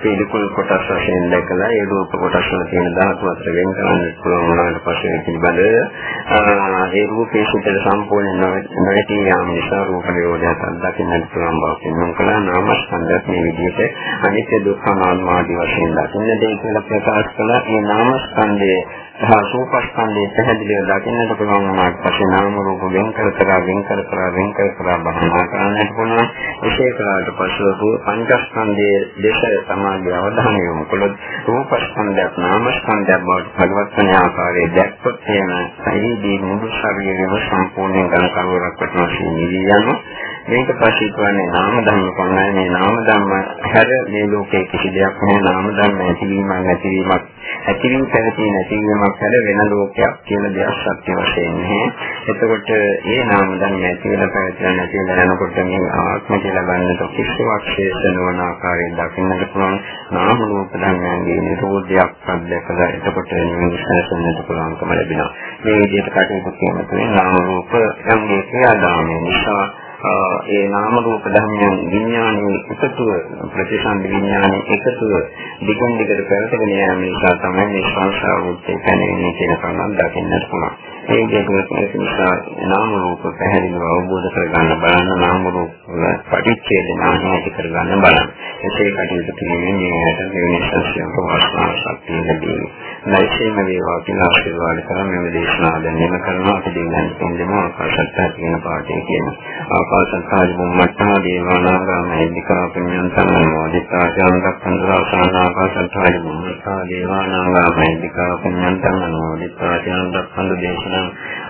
පිළිකුල් කොටස් වශයෙන් දැකලා ඒ රූප කොටස් වල තියෙන ධාතු අතර වෙන් කරන්න පුළුවන් වුණාට පස්සේ පිළිබඳ ඒ රූපයේ සිට සම්පූර්ණ නොවැටි යාම නිසා රූප නිරෝධයත් දකින්නට පුළුවන් බව පෙන්වන කලා නාමස්කන්ධයත් මේ විදිහට අනිත්‍ය දුක්ඛ අනාත්ම ආදී වශයෙන් දකින්න දෙයි කියලා ප්‍රකාශ කළා. මේ නාමස්කන්ධයේ සහ රූපස්කන්ධයේ පැහැදිලිව දකින්නට පුළුවන් වුණාට පස්සේ නාම රූප වෙන් කර කර වෙන් කර කර වෙන් කර කර බහනා කරන්නට පුළුවන්. එසේ කළාට පස්සේ පංචස්කන්ධයේ දේශ සමාධිය අවධානය යොමු කළොත් රූපස්කන්ධයක් නාමස්කන්ධයක් බවට පරිවර්තන ආකාරයේ දැක්කොත් එන සෛදී මුළු ශරීරයම සම්පූර්ණයෙන් ගන්න කරුවක් වටනවා නිවියනවා. මේක පස්සේ කියන්නේ නාම ධර්ම පමණයි මේ නාම ධර්ම හැර මේ ලෝකයේ කිසි දෙයක් නැහැ නාම ධර්ම ඇතිවීමක් නැතිවීමක් ඇතිවීම පැවතී නැතිවීමක් හැර වෙන ලෝකයක් කියන දෙයක් සත්‍ය වශයෙන් නැහැ. එතකොට ඒ නාම ධර්ම ඇති වෙලා පැවතිලා නැති වෙලා යනකොට මේ ආත්ම කියලා ගන්නට කිසිවක් ශේෂ නොවන ආකාරයෙන් දකින්නට පුළුවන් නාම රූප ධර්මයන්ගේ නිරෝධයක් අධ්‍යක්ෂලා එතකොට නිවන සැලසෙන්නට පුළුවන්කම ලැබෙනවා. මේ විදිහට කටයුතු කිරීම තුළින් නාම රූප යම්ගේ ක්‍රියාදාමය නිසා ඒ නාම රූප ධර්මයන් විඥානයේ එකතුව ප්‍රතිසන්දි විඥානයේ එකතුව දිගින් දිගට පැවතගෙන යන නිසා තමයි මේ සංසාර වෘත්තේ පැනෙන්නේ කියන කරුණ දකින්නට පුළුවන්. ඒ විදිහට නිසා නාම රූප පැහැදිලිව අවබෝධ කරගන්න බලන්න නාම රූප වල පටිච්චේදනාව ඇති කරගන්න බලන්න. එසේ කටයුතු කිරීමෙන් මේ හැට මෙවැනි සංස්කෘතික වාස්නා ශක්තිය ලැබෙනවා. නැයිසේම වේවා කියලා ආශිර්වාද කරන මේ දේශනාව දැන් නිම කරනවා අපි දෙවියන් දෙන්නම ආකාශත්තා කියන පාඩේ කියන ආකාශත්තාදි බුම්මත්තා දේවානාගාමයිනිකා පුඤ්ඤන්තං මොදිතා ජානදක්ඛන්දරාසන ආකාශත්තාදි බුම්මත්තා දේවානාගාමයිනිකා පුඤ්ඤන්තං මොදිතා ජානදක්ඛන්ද දේශනං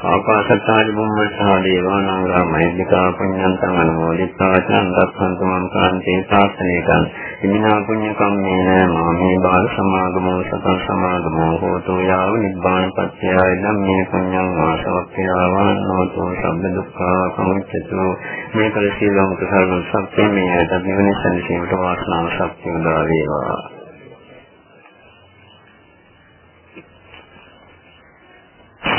ආකාශත්තාදි බුම්මත්තා දේවානාගාමයිනිකා පුඤ්ඤන්තං අනුමෝදිතා ජානදක්ඛන්ත මං කාන්තේ සාසනේ ඉමිනා පුඤ්ඤ කම්මේන මාමේ බාල සමාගමෝ සතං සමාගමෝ හෝතු යාව නිබ්බාන පත්‍ය ධම්මේ පුඤ්ඤං වාසවක්ඛ්‍යාවාන් නෝතෝ සම්බ දුක්ඛා සමුච්චතු මේ කල සීලං කුසල සත්‍ය මේ අද නිවන සම්සීමට වාසනාව ශක්තිය උදා වේවා.